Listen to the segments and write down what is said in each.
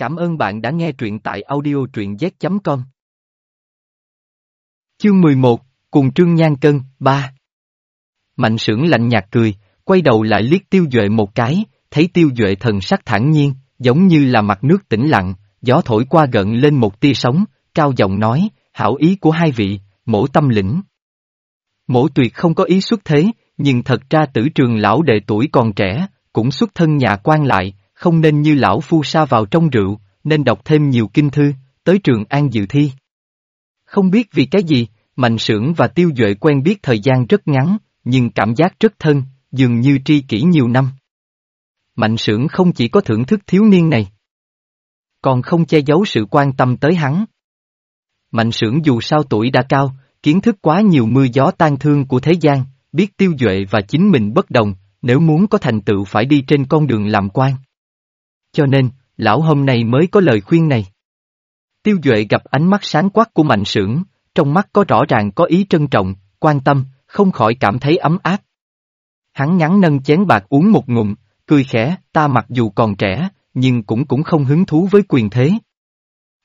Cảm ơn bạn đã nghe truyện tại audio truyện z.com. Chương 11, cùng Trương Nhan Cân, 3 Mạnh sưởng lạnh nhạt cười, quay đầu lại liếc tiêu duệ một cái, thấy tiêu duệ thần sắc thản nhiên, giống như là mặt nước tĩnh lặng, gió thổi qua gần lên một tia sóng, cao giọng nói, hảo ý của hai vị, mổ tâm lĩnh. Mổ tuyệt không có ý xuất thế, nhưng thật ra tử trường lão đệ tuổi còn trẻ, cũng xuất thân nhà quan lại, không nên như lão phu sa vào trong rượu, nên đọc thêm nhiều kinh thư, tới trường an dự thi. Không biết vì cái gì, Mạnh Sưởng và Tiêu Duệ quen biết thời gian rất ngắn, nhưng cảm giác rất thân, dường như tri kỷ nhiều năm. Mạnh Sưởng không chỉ có thưởng thức thiếu niên này, còn không che giấu sự quan tâm tới hắn. Mạnh Sưởng dù sao tuổi đã cao, kiến thức quá nhiều mưa gió tan thương của thế gian, biết Tiêu Duệ và chính mình bất đồng, nếu muốn có thành tựu phải đi trên con đường làm quan. Cho nên, lão hôm nay mới có lời khuyên này. Tiêu Duệ gặp ánh mắt sáng quắc của Mạnh Sưởng, trong mắt có rõ ràng có ý trân trọng, quan tâm, không khỏi cảm thấy ấm áp. Hắn ngắn nâng chén bạc uống một ngụm, cười khẽ, ta mặc dù còn trẻ, nhưng cũng cũng không hứng thú với quyền thế.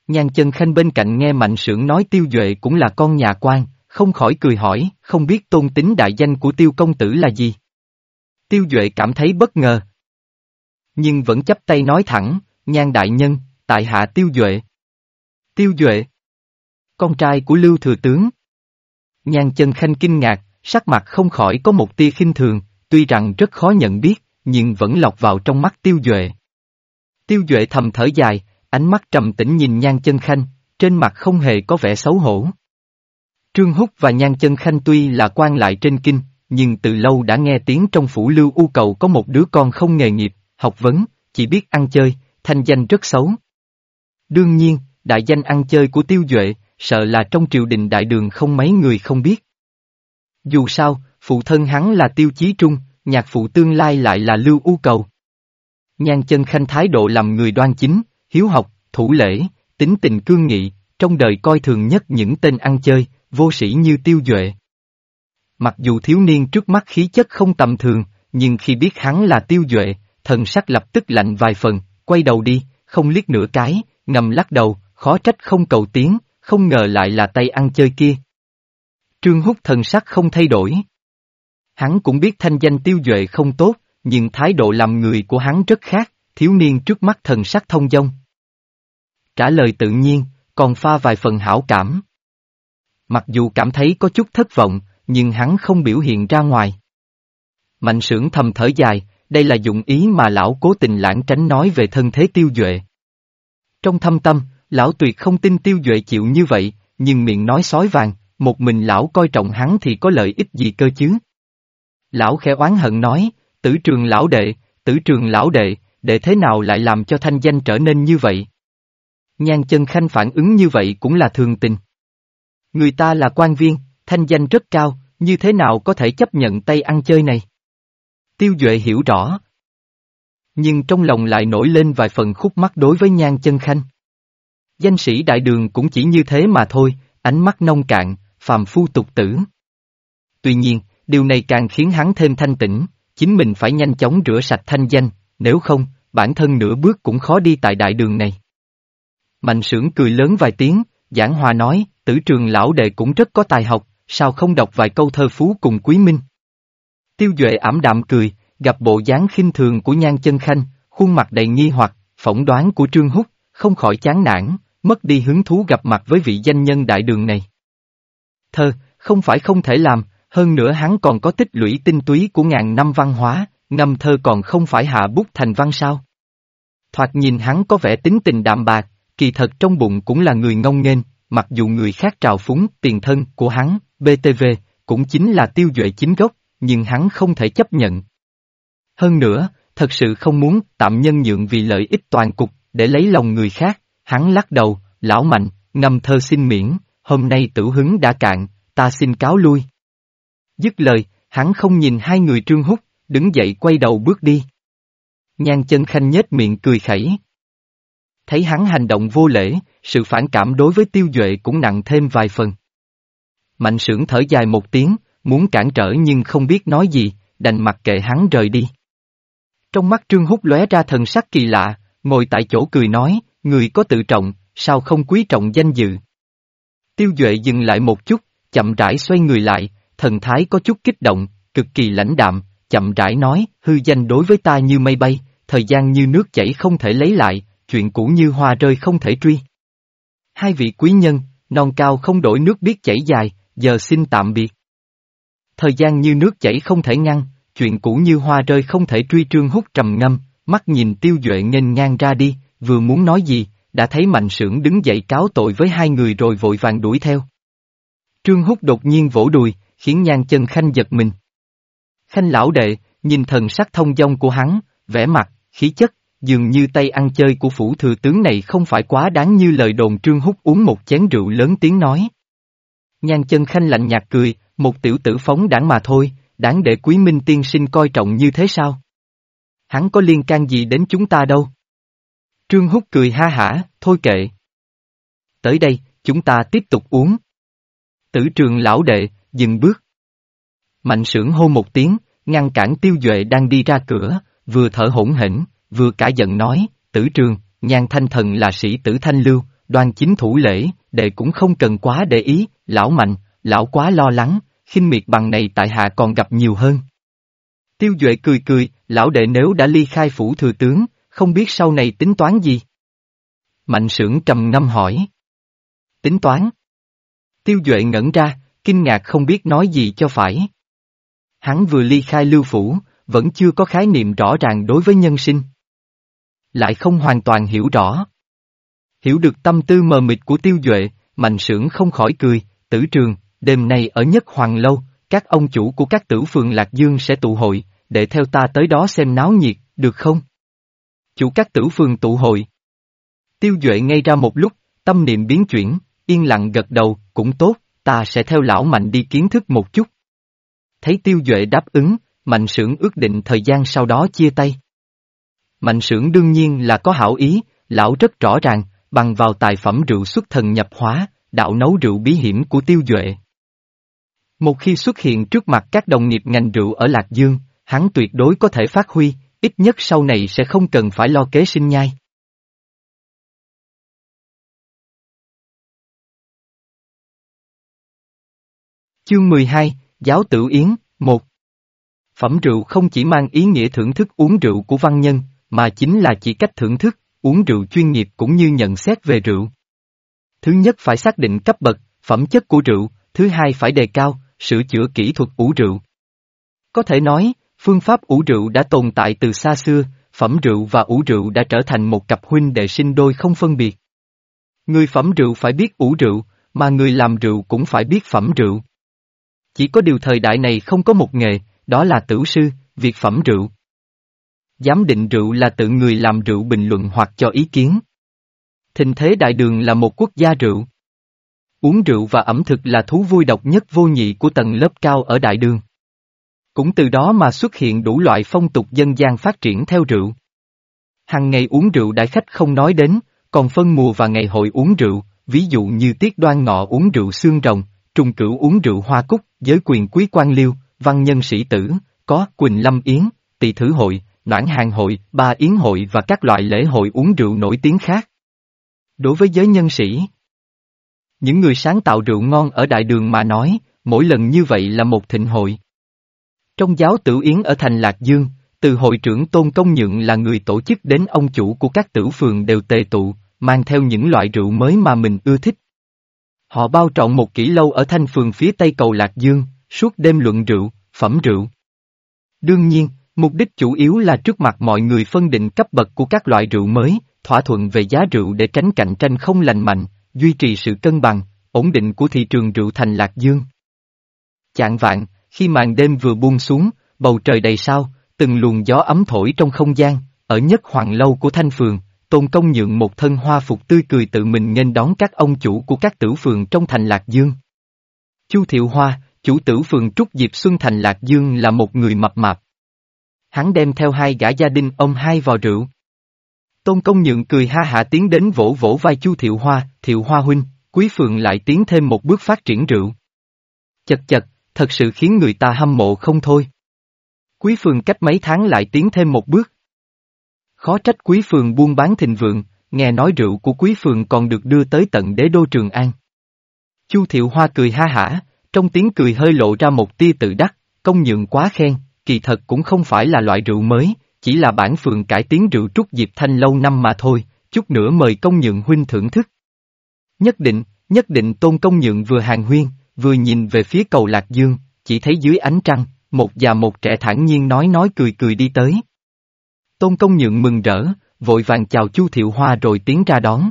Nhan chân khanh bên cạnh nghe Mạnh Sưởng nói Tiêu Duệ cũng là con nhà quan, không khỏi cười hỏi, không biết tôn tính đại danh của Tiêu Công Tử là gì. Tiêu Duệ cảm thấy bất ngờ. Nhưng vẫn chấp tay nói thẳng, nhan đại nhân, tại hạ Tiêu Duệ. Tiêu Duệ. Con trai của Lưu Thừa Tướng. Nhan chân khanh kinh ngạc, sắc mặt không khỏi có một tia khinh thường, tuy rằng rất khó nhận biết, nhưng vẫn lọc vào trong mắt Tiêu Duệ. Tiêu Duệ thầm thở dài, ánh mắt trầm tĩnh nhìn Nhan chân khanh, trên mặt không hề có vẻ xấu hổ. Trương Húc và Nhan chân khanh tuy là quan lại trên kinh, nhưng từ lâu đã nghe tiếng trong phủ lưu u cầu có một đứa con không nghề nghiệp, học vấn, chỉ biết ăn chơi, thanh danh rất xấu. Đương nhiên, đại danh ăn chơi của tiêu duệ, sợ là trong triều đình đại đường không mấy người không biết. Dù sao, phụ thân hắn là tiêu chí trung, nhạc phụ tương lai lại là lưu u cầu. Nhan chân khanh thái độ làm người đoan chính, hiếu học, thủ lễ, tính tình cương nghị, trong đời coi thường nhất những tên ăn chơi, vô sĩ như tiêu duệ. Mặc dù thiếu niên trước mắt khí chất không tầm thường, nhưng khi biết hắn là tiêu duệ, thần sắc lập tức lạnh vài phần, quay đầu đi, không liếc nửa cái, ngầm lắc đầu, khó trách không cầu tiến, không ngờ lại là tay ăn chơi kia. Trương Húc thần sắc không thay đổi. Hắn cũng biết thanh danh tiêu duệ không tốt, nhưng thái độ làm người của hắn rất khác, thiếu niên trước mắt thần sắc thông dong. Trả lời tự nhiên, còn pha vài phần hảo cảm. Mặc dù cảm thấy có chút thất vọng, nhưng hắn không biểu hiện ra ngoài. Mạnh sưởng thầm thở dài, đây là dụng ý mà lão cố tình lãng tránh nói về thân thế tiêu duệ. Trong thâm tâm, lão tuyệt không tin tiêu duệ chịu như vậy, nhưng miệng nói sói vàng, một mình lão coi trọng hắn thì có lợi ích gì cơ chứ? Lão khẽ oán hận nói, tử trường lão đệ, tử trường lão đệ, đệ thế nào lại làm cho thanh danh trở nên như vậy? Nhan chân khanh phản ứng như vậy cũng là thường tình. Người ta là quan viên, thanh danh rất cao, như thế nào có thể chấp nhận tay ăn chơi này? Tiêu Duệ hiểu rõ. Nhưng trong lòng lại nổi lên vài phần khúc mắc đối với nhan chân khanh. Danh sĩ đại đường cũng chỉ như thế mà thôi, ánh mắt nông cạn, phàm phu tục tử. Tuy nhiên, điều này càng khiến hắn thêm thanh tĩnh, chính mình phải nhanh chóng rửa sạch thanh danh, nếu không, bản thân nửa bước cũng khó đi tại đại đường này. Mạnh sưởng cười lớn vài tiếng, giảng hòa nói, tử trường lão đệ cũng rất có tài học, sao không đọc vài câu thơ phú cùng quý minh. Tiêu Duệ ảm đạm cười, gặp bộ dáng khinh thường của nhan chân khanh, khuôn mặt đầy nghi hoặc, phỏng đoán của Trương Húc, không khỏi chán nản, mất đi hứng thú gặp mặt với vị danh nhân đại đường này. Thơ, không phải không thể làm, hơn nữa hắn còn có tích lũy tinh túy của ngàn năm văn hóa, ngâm thơ còn không phải hạ bút thành văn sao. Thoạt nhìn hắn có vẻ tính tình đạm bạc, kỳ thật trong bụng cũng là người ngông nghênh, mặc dù người khác trào phúng tiền thân của hắn, BTV, cũng chính là tiêu duệ chính gốc, nhưng hắn không thể chấp nhận. Hơn nữa, thật sự không muốn tạm nhân nhượng vì lợi ích toàn cục, để lấy lòng người khác, hắn lắc đầu, lão mạnh, ngâm thơ xin miễn, hôm nay tử hứng đã cạn, ta xin cáo lui. Dứt lời, hắn không nhìn hai người trương hút, đứng dậy quay đầu bước đi. Nhan chân khanh nhếch miệng cười khẩy. Thấy hắn hành động vô lễ, sự phản cảm đối với tiêu duệ cũng nặng thêm vài phần. Mạnh sưởng thở dài một tiếng, muốn cản trở nhưng không biết nói gì, đành mặc kệ hắn rời đi. Trong mắt Trương Húc lóe ra thần sắc kỳ lạ, ngồi tại chỗ cười nói, người có tự trọng, sao không quý trọng danh dự. Tiêu Duệ dừng lại một chút, chậm rãi xoay người lại, thần thái có chút kích động, cực kỳ lãnh đạm, chậm rãi nói, hư danh đối với ta như mây bay, thời gian như nước chảy không thể lấy lại, chuyện cũ như hoa rơi không thể truy. Hai vị quý nhân, non cao không đổi nước biết chảy dài, giờ xin tạm biệt. Thời gian như nước chảy không thể ngăn, chuyện cũ như hoa rơi không thể truy trương hút trầm ngâm, mắt nhìn tiêu duệ nghênh ngang ra đi, vừa muốn nói gì, đã thấy mạnh sưởng đứng dậy cáo tội với hai người rồi vội vàng đuổi theo. Trương Húc đột nhiên vỗ đùi, khiến nhan chân khanh giật mình. Khanh lão đệ, nhìn thần sắc thông dong của hắn, vẻ mặt, khí chất, dường như tay ăn chơi của phủ thừa tướng này không phải quá đáng như lời đồn Trương Húc uống một chén rượu lớn tiếng nói. Nhan chân khanh lạnh nhạt cười, một tiểu tử phóng đảng mà thôi, đáng để quý minh tiên sinh coi trọng như thế sao? Hắn có liên can gì đến chúng ta đâu? Trương Húc cười ha hả, thôi kệ. Tới đây, chúng ta tiếp tục uống. Tử trường lão đệ, dừng bước. Mạnh sưởng hô một tiếng, ngăn cản tiêu duệ đang đi ra cửa, vừa thở hỗn hển, vừa cả giận nói, tử trường, nhan thanh thần là sĩ tử thanh lưu, đoan chính thủ lễ, đệ cũng không cần quá để ý, lão mạnh, lão quá lo lắng, khinh miệt bằng này tại hạ còn gặp nhiều hơn. Tiêu Duệ cười cười, lão đệ nếu đã ly khai phủ thừa tướng, không biết sau này tính toán gì? Mạnh sưởng trầm ngâm hỏi. Tính toán? Tiêu Duệ ngẩn ra, kinh ngạc không biết nói gì cho phải. Hắn vừa ly khai lưu phủ, vẫn chưa có khái niệm rõ ràng đối với nhân sinh. Lại không hoàn toàn hiểu rõ. Hiểu được tâm tư mờ mịt của tiêu duệ, mạnh sưởng không khỏi cười, tử trường, đêm nay ở nhất hoàng lâu, các ông chủ của các tử phường Lạc Dương sẽ tụ hội, để theo ta tới đó xem náo nhiệt, được không? Chủ các tử phường tụ hội. Tiêu Duệ ngay ra một lúc, tâm niệm biến chuyển, yên lặng gật đầu, cũng tốt, ta sẽ theo lão Mạnh đi kiến thức một chút. Thấy Tiêu Duệ đáp ứng, Mạnh Sưởng ước định thời gian sau đó chia tay. Mạnh Sưởng đương nhiên là có hảo ý, lão rất rõ ràng, bằng vào tài phẩm rượu xuất thần nhập hóa, đạo nấu rượu bí hiểm của Tiêu Duệ. Một khi xuất hiện trước mặt các đồng nghiệp ngành rượu ở Lạc Dương, hắn tuyệt đối có thể phát huy, ít nhất sau này sẽ không cần phải lo kế sinh nhai. Chương 12, Giáo Tử Yến, 1 Phẩm rượu không chỉ mang ý nghĩa thưởng thức uống rượu của văn nhân, mà chính là chỉ cách thưởng thức, uống rượu chuyên nghiệp cũng như nhận xét về rượu. Thứ nhất phải xác định cấp bậc, phẩm chất của rượu, thứ hai phải đề cao, sửa chữa kỹ thuật ủ rượu. Có thể nói, phương pháp ủ rượu đã tồn tại từ xa xưa, phẩm rượu và ủ rượu đã trở thành một cặp huynh đệ sinh đôi không phân biệt. Người phẩm rượu phải biết ủ rượu, mà người làm rượu cũng phải biết phẩm rượu. Chỉ có điều thời đại này không có một nghề, đó là tử sư, việc phẩm rượu. Giám định rượu là tự người làm rượu bình luận hoặc cho ý kiến. Thịnh thế đại đường là một quốc gia rượu. Uống rượu và ẩm thực là thú vui độc nhất vô nhị của tầng lớp cao ở đại đường. Cũng từ đó mà xuất hiện đủ loại phong tục dân gian phát triển theo rượu. Hằng ngày uống rượu đại khách không nói đến, còn phân mùa và ngày hội uống rượu, ví dụ như tiết đoan ngọ uống rượu xương rồng, trùng cửu uống rượu hoa cúc, giới quyền quý quan liêu, văn nhân sĩ tử, có Quỳnh Lâm Yến, tỳ thử hội, noãn hàng hội, ba yến hội và các loại lễ hội uống rượu nổi tiếng khác. Đối với giới nhân sĩ, những người sáng tạo rượu ngon ở đại đường mà nói, mỗi lần như vậy là một thịnh hội. Trong giáo tử yến ở thành Lạc Dương, từ hội trưởng Tôn Công Nhượng là người tổ chức đến ông chủ của các tử phường đều tề tụ, mang theo những loại rượu mới mà mình ưa thích. Họ bao trọn một kỹ lâu ở thanh phường phía tây cầu Lạc Dương, suốt đêm luận rượu, phẩm rượu. Đương nhiên, mục đích chủ yếu là trước mặt mọi người phân định cấp bậc của các loại rượu mới, thỏa thuận về giá rượu để tránh cạnh tranh không lành mạnh, duy trì sự cân bằng, ổn định của thị trường rượu thành Lạc Dương. Chạng vạn, khi màn đêm vừa buông xuống, bầu trời đầy sao, từng luồng gió ấm thổi trong không gian, ở nhất hoàng lâu của Thanh Phường, Tôn Công nhượng một thân hoa phục tươi cười tự mình nghênh đón các ông chủ của các tử phường trong thành Lạc Dương. Chu Thiệu Hoa, chủ tử phường Trúc Diệp Xuân thành Lạc Dương là một người mập mạp. Hắn đem theo hai gã gia đình ông hai vào rượu. Tôn Công Nhượng cười ha hạ tiến đến vỗ vỗ vai Chu Thiệu Hoa, Thiệu Hoa huynh, Quý phượng lại tiến thêm một bước phát triển rượu. Chật chật, thật sự khiến người ta hâm mộ không thôi. Quý Phường cách mấy tháng lại tiến thêm một bước. Khó trách Quý Phường buôn bán thịnh vượng, nghe nói rượu của quý phường còn được đưa tới tận đế đô Trường An. Chu Thiệu Hoa cười ha hả, trong tiếng cười hơi lộ ra một tia tự đắc, công nhượng quá khen, kỳ thật cũng không phải là loại rượu mới, chỉ là bản phường cải tiến rượu trúc diệp thanh lâu năm mà thôi, chút nữa mời công nhượng huynh thưởng thức. Nhất định, nhất định tôn công nhượng vừa hàng huyên, vừa nhìn về phía cầu Lạc Dương, chỉ thấy dưới ánh trăng, một già một trẻ thản nhiên nói nói cười cười đi tới. Tôn công nhượng mừng rỡ, vội vàng chào Chu Thiệu Hoa rồi tiến ra đón.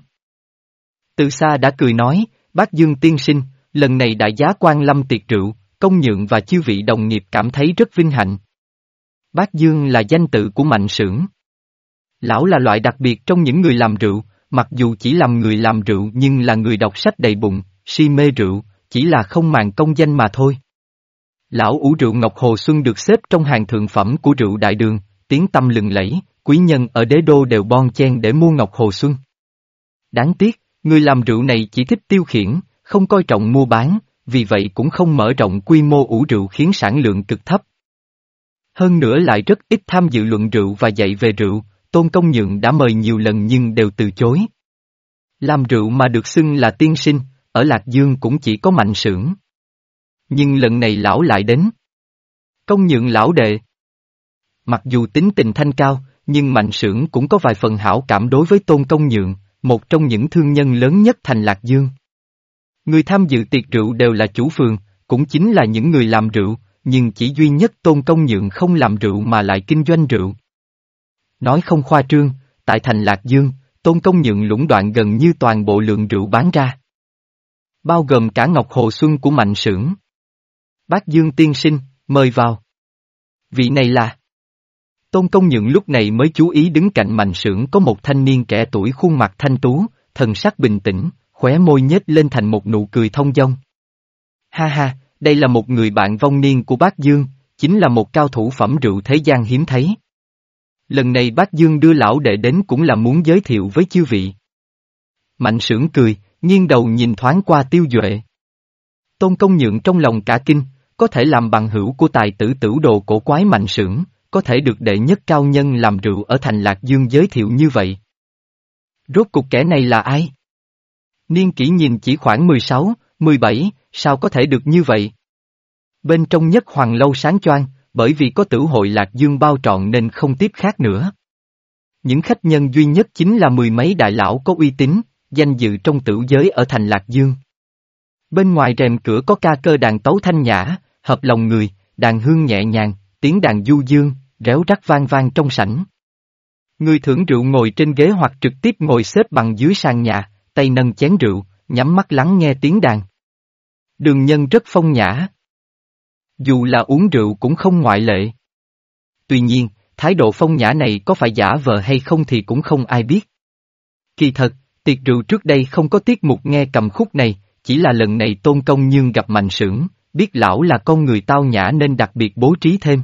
Từ xa đã cười nói, bác Dương tiên sinh, lần này đại giá quan lâm tiệc rượu, công nhượng và chư vị đồng nghiệp cảm thấy rất vinh hạnh. Bác Dương là danh tự của mạnh sưởng. Lão là loại đặc biệt trong những người làm rượu, mặc dù chỉ làm người làm rượu nhưng là người đọc sách đầy bụng, si mê rượu, chỉ là không màng công danh mà thôi. Lão ủ rượu Ngọc Hồ Xuân được xếp trong hàng thượng phẩm của rượu đại đường, tiếng tâm lừng lẫy, quý nhân ở đế đô đều bon chen để mua Ngọc Hồ Xuân. Đáng tiếc, người làm rượu này chỉ thích tiêu khiển, không coi trọng mua bán, vì vậy cũng không mở rộng quy mô ủ rượu khiến sản lượng cực thấp. Hơn nữa lại rất ít tham dự luận rượu và dạy về rượu, Tôn Công Nhượng đã mời nhiều lần nhưng đều từ chối. Làm rượu mà được xưng là tiên sinh, ở Lạc Dương cũng chỉ có mạnh sưởng. Nhưng lần này lão lại đến. Công Nhượng lão đệ. Mặc dù tính tình thanh cao, nhưng mạnh sưởng cũng có vài phần hảo cảm đối với Tôn Công Nhượng, một trong những thương nhân lớn nhất thành Lạc Dương. Người tham dự tiệc rượu đều là chủ phường, cũng chính là những người làm rượu, nhưng chỉ duy nhất Tôn Công Nhượng không làm rượu mà lại kinh doanh rượu. Nói không khoa trương, tại thành Lạc Dương, Tôn Công Nhượng lũng đoạn gần như toàn bộ lượng rượu bán ra. Bao gồm cả Ngọc Hồ Xuân của Mạnh Sưởng. Bác Dương tiên sinh, mời vào. Vị này là... Tôn Công Nhượng lúc này mới chú ý đứng cạnh Mạnh Sưởng có một thanh niên trẻ tuổi khuôn mặt thanh tú, thần sắc bình tĩnh, khóe môi nhếch lên thành một nụ cười thông dong. Ha ha, đây là một người bạn vong niên của bác Dương, chính là một cao thủ phẩm rượu thế gian hiếm thấy. Lần này bác Dương đưa lão đệ đến cũng là muốn giới thiệu với chư vị. Mạnh sưởng cười, nghiêng đầu nhìn thoáng qua tiêu duệ. Tôn công nhượng trong lòng cả kinh, có thể làm bằng hữu của tài tử tử đồ cổ quái mạnh sưởng, có thể được đệ nhất cao nhân làm rượu ở thành Lạc Dương giới thiệu như vậy. Rốt cục kẻ này là ai? Niên kỷ nhìn chỉ khoảng 16, 17, sao có thể được như vậy? Bên trong nhất hoàng lâu sáng choang, bởi vì có tử hội Lạc Dương bao trọn nên không tiếp khác nữa. Những khách nhân duy nhất chính là mười mấy đại lão có uy tín, danh dự trong tử giới ở thành Lạc Dương. Bên ngoài rèm cửa có ca cơ đàn tấu thanh nhã, hợp lòng người, đàn hương nhẹ nhàng, tiếng đàn du dương, réo rắt vang vang trong sảnh. Người thưởng rượu ngồi trên ghế hoặc trực tiếp ngồi xếp bằng dưới sàn nhà, tay nâng chén rượu, nhắm mắt lắng nghe tiếng đàn. Đường nhân rất phong nhã. Dù là uống rượu cũng không ngoại lệ. Tuy nhiên, thái độ phong nhã này có phải giả vờ hay không thì cũng không ai biết. Kỳ thật, tiệc rượu trước đây không có tiết mục nghe cầm khúc này, chỉ là lần này tôn công nhưng gặp mạnh sưởng, biết lão là con người tao nhã nên đặc biệt bố trí thêm.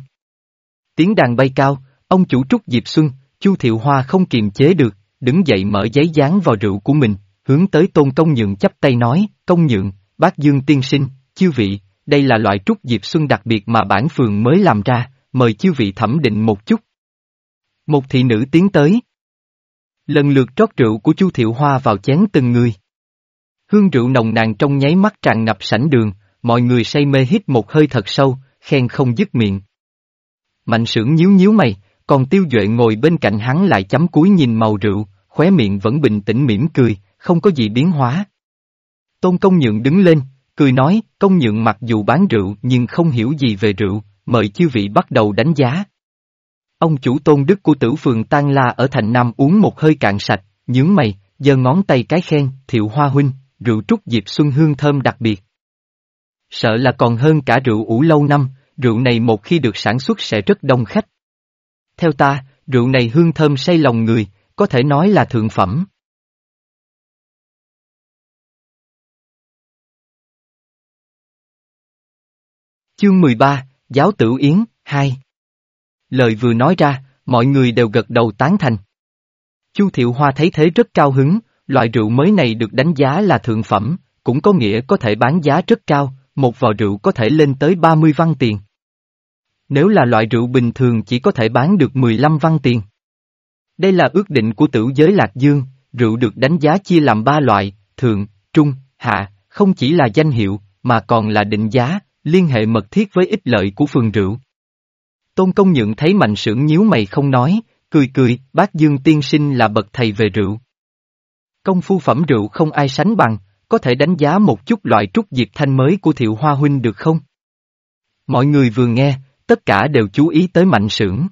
Tiếng đàn bay cao, ông chủ trúc Diệp Xuân, Chu Thiệu Hoa không kiềm chế được, đứng dậy mở giấy dán vào rượu của mình, hướng tới tôn công nhượng chắp tay nói, công nhượng, bác Dương tiên sinh, chiêu vị, đây là loại trúc diệp xuân đặc biệt mà bản phường mới làm ra, mời chiêu vị thẩm định một chút. Một thị nữ tiến tới. Lần lượt trót rượu của Chu Thiệu Hoa vào chén từng người. Hương rượu nồng nàn trong nháy mắt tràn ngập sảnh đường, mọi người say mê hít một hơi thật sâu, khen không dứt miệng. Mạnh sưởng nhíu nhíu mày, còn tiêu duệ ngồi bên cạnh hắn lại chấm cúi nhìn màu rượu, khóe miệng vẫn bình tĩnh mỉm cười, không có gì biến hóa. Tôn công nhượng đứng lên, cười nói, công nhượng mặc dù bán rượu nhưng không hiểu gì về rượu, mời chư vị bắt đầu đánh giá. Ông chủ tôn đức của tử phường Tan La ở thành Nam uống một hơi cạn sạch, nhướng mày, giơ ngón tay cái khen, thiệu hoa huynh, rượu trúc diệp xuân hương thơm đặc biệt. Sợ là còn hơn cả rượu ủ lâu năm, rượu này một khi được sản xuất sẽ rất đông khách. Theo ta, rượu này hương thơm say lòng người, có thể nói là thượng phẩm. Chương 13, Giáo Tử Yến, 2 Lời vừa nói ra, mọi người đều gật đầu tán thành. Chu Thiệu Hoa thấy thế rất cao hứng, loại rượu mới này được đánh giá là thượng phẩm, cũng có nghĩa có thể bán giá rất cao, một vò rượu có thể lên tới 30 văn tiền. Nếu là loại rượu bình thường chỉ có thể bán được 15 văn tiền. Đây là ước định của tử giới Lạc Dương, rượu được đánh giá chia làm ba loại, thượng, trung, hạ, không chỉ là danh hiệu, mà còn là định giá, liên hệ mật thiết với ích lợi của phường rượu. Tôn công nhượng thấy mạnh sưởng nhíu mày không nói, cười cười, bác Dương tiên sinh là bậc thầy về rượu. Công phu phẩm rượu không ai sánh bằng, có thể đánh giá một chút loại trúc diệp thanh mới của thiệu hoa huynh được không? Mọi người vừa nghe, tất cả đều chú ý tới mạnh sưởng.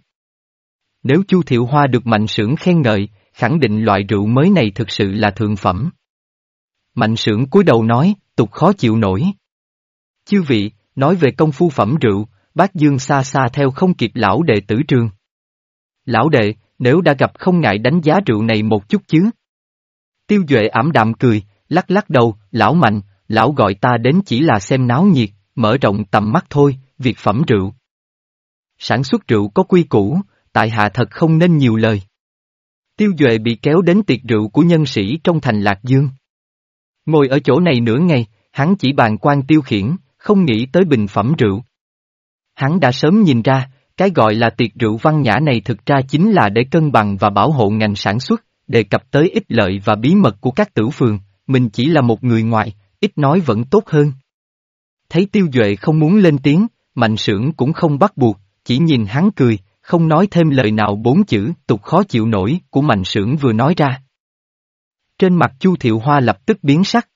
Nếu Chu Thiệu Hoa được mạnh sưởng khen ngợi, khẳng định loại rượu mới này thực sự là thượng phẩm. Mạnh sưởng cúi đầu nói, tục khó chịu nổi. Chư vị, nói về công phu phẩm rượu, bác Dương xa xa theo không kịp lão đệ tử trường. Lão đệ, nếu đã gặp không ngại đánh giá rượu này một chút chứ. Tiêu Duệ ảm đạm cười, lắc lắc đầu, lão mạnh, lão gọi ta đến chỉ là xem náo nhiệt, mở rộng tầm mắt thôi, việc phẩm rượu. Sản xuất rượu có quy củ, tại hạ thật không nên nhiều lời. Tiêu Duệ bị kéo đến tiệc rượu của nhân sĩ trong thành Lạc Dương. Ngồi ở chỗ này nửa ngày, hắn chỉ bàn quan tiêu khiển, không nghĩ tới bình phẩm rượu. Hắn đã sớm nhìn ra, cái gọi là tiệc rượu văn nhã này thực ra chính là để cân bằng và bảo hộ ngành sản xuất, đề cập tới ích lợi và bí mật của các tử phường, mình chỉ là một người ngoại, ít nói vẫn tốt hơn. Thấy tiêu duệ không muốn lên tiếng, mạnh sưởng cũng không bắt buộc, chỉ nhìn hắn cười, không nói thêm lời nào bốn chữ tục khó chịu nổi của mạnh sưởng vừa nói ra. Trên mặt Chu Thiệu Hoa lập tức biến sắc.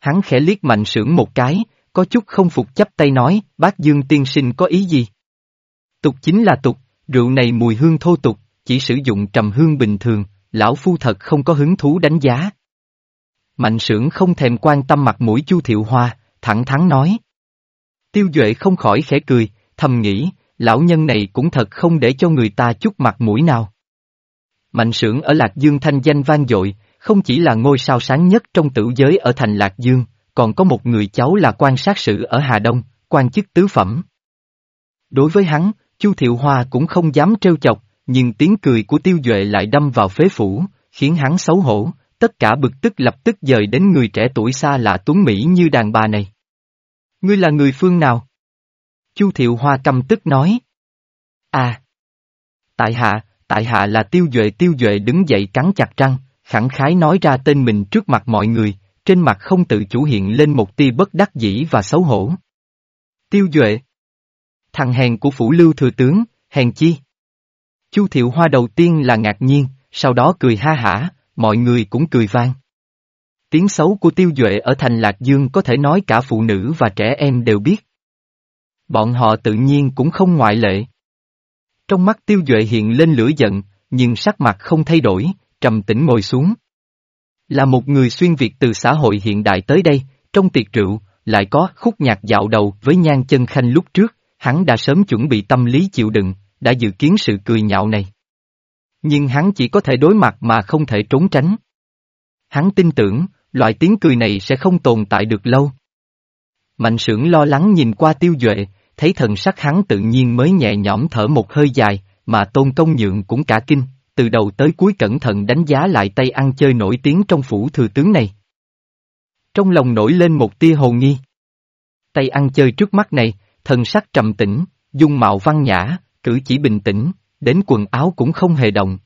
Hắn khẽ liếc mạnh sưởng một cái, có chút không phục chấp tay nói, bác Dương tiên sinh có ý gì? Tục chính là tục, rượu này mùi hương thô tục, chỉ sử dụng trầm hương bình thường, lão phu thật không có hứng thú đánh giá. Mạnh sưởng không thèm quan tâm mặt mũi Chu Thiệu Hoa, thẳng thắn nói. Tiêu Duệ không khỏi khẽ cười, thầm nghĩ, lão nhân này cũng thật không để cho người ta chút mặt mũi nào. Mạnh sưởng ở Lạc Dương thanh danh vang dội, không chỉ là ngôi sao sáng nhất trong tử giới ở thành Lạc Dương, còn có một người cháu là quan sát sự ở Hà Đông, quan chức tứ phẩm. Đối với hắn, Chu Thiệu Hoa cũng không dám trêu chọc, nhưng tiếng cười của Tiêu Duệ lại đâm vào phế phủ, khiến hắn xấu hổ, tất cả bực tức lập tức dời đến người trẻ tuổi xa lạ tuấn Mỹ như đàn bà này. Ngươi là người phương nào? Chu Thiệu Hoa căm tức nói. À! Tại hạ, tại hạ là Tiêu Duệ Tiêu Duệ đứng dậy cắn chặt răng, khẳng khái nói ra tên mình trước mặt mọi người, trên mặt không tự chủ hiện lên một tia bất đắc dĩ và xấu hổ. Tiêu Duệ Thằng hèn của phủ lưu thừa tướng, hèn chi? Chu Thiệu Hoa đầu tiên là ngạc nhiên, sau đó cười ha hả, mọi người cũng cười vang. Tiếng xấu của Tiêu Duệ ở thành Lạc Dương có thể nói cả phụ nữ và trẻ em đều biết. Bọn họ tự nhiên cũng không ngoại lệ. Trong mắt Tiêu Duệ hiện lên lửa giận, nhưng sắc mặt không thay đổi, trầm tĩnh ngồi xuống. Là một người xuyên Việt từ xã hội hiện đại tới đây, trong tiệc rượu, lại có khúc nhạc dạo đầu với nhan chân khanh lúc trước, hắn đã sớm chuẩn bị tâm lý chịu đựng, đã dự kiến sự cười nhạo này. Nhưng hắn chỉ có thể đối mặt mà không thể trốn tránh. Hắn tin tưởng, loại tiếng cười này sẽ không tồn tại được lâu. Mạnh sưởng lo lắng nhìn qua tiêu duệ, thấy thần sắc hắn tự nhiên mới nhẹ nhõm thở một hơi dài, mà tôn công nhượng cũng cả kinh, từ đầu tới cuối cẩn thận đánh giá lại tay ăn chơi nổi tiếng trong phủ thừa tướng này. Trong lòng nổi lên một tia hồ nghi. Tay ăn chơi trước mắt này, thần sắc trầm tĩnh, dung mạo văn nhã, cử chỉ bình tĩnh, đến quần áo cũng không hề động.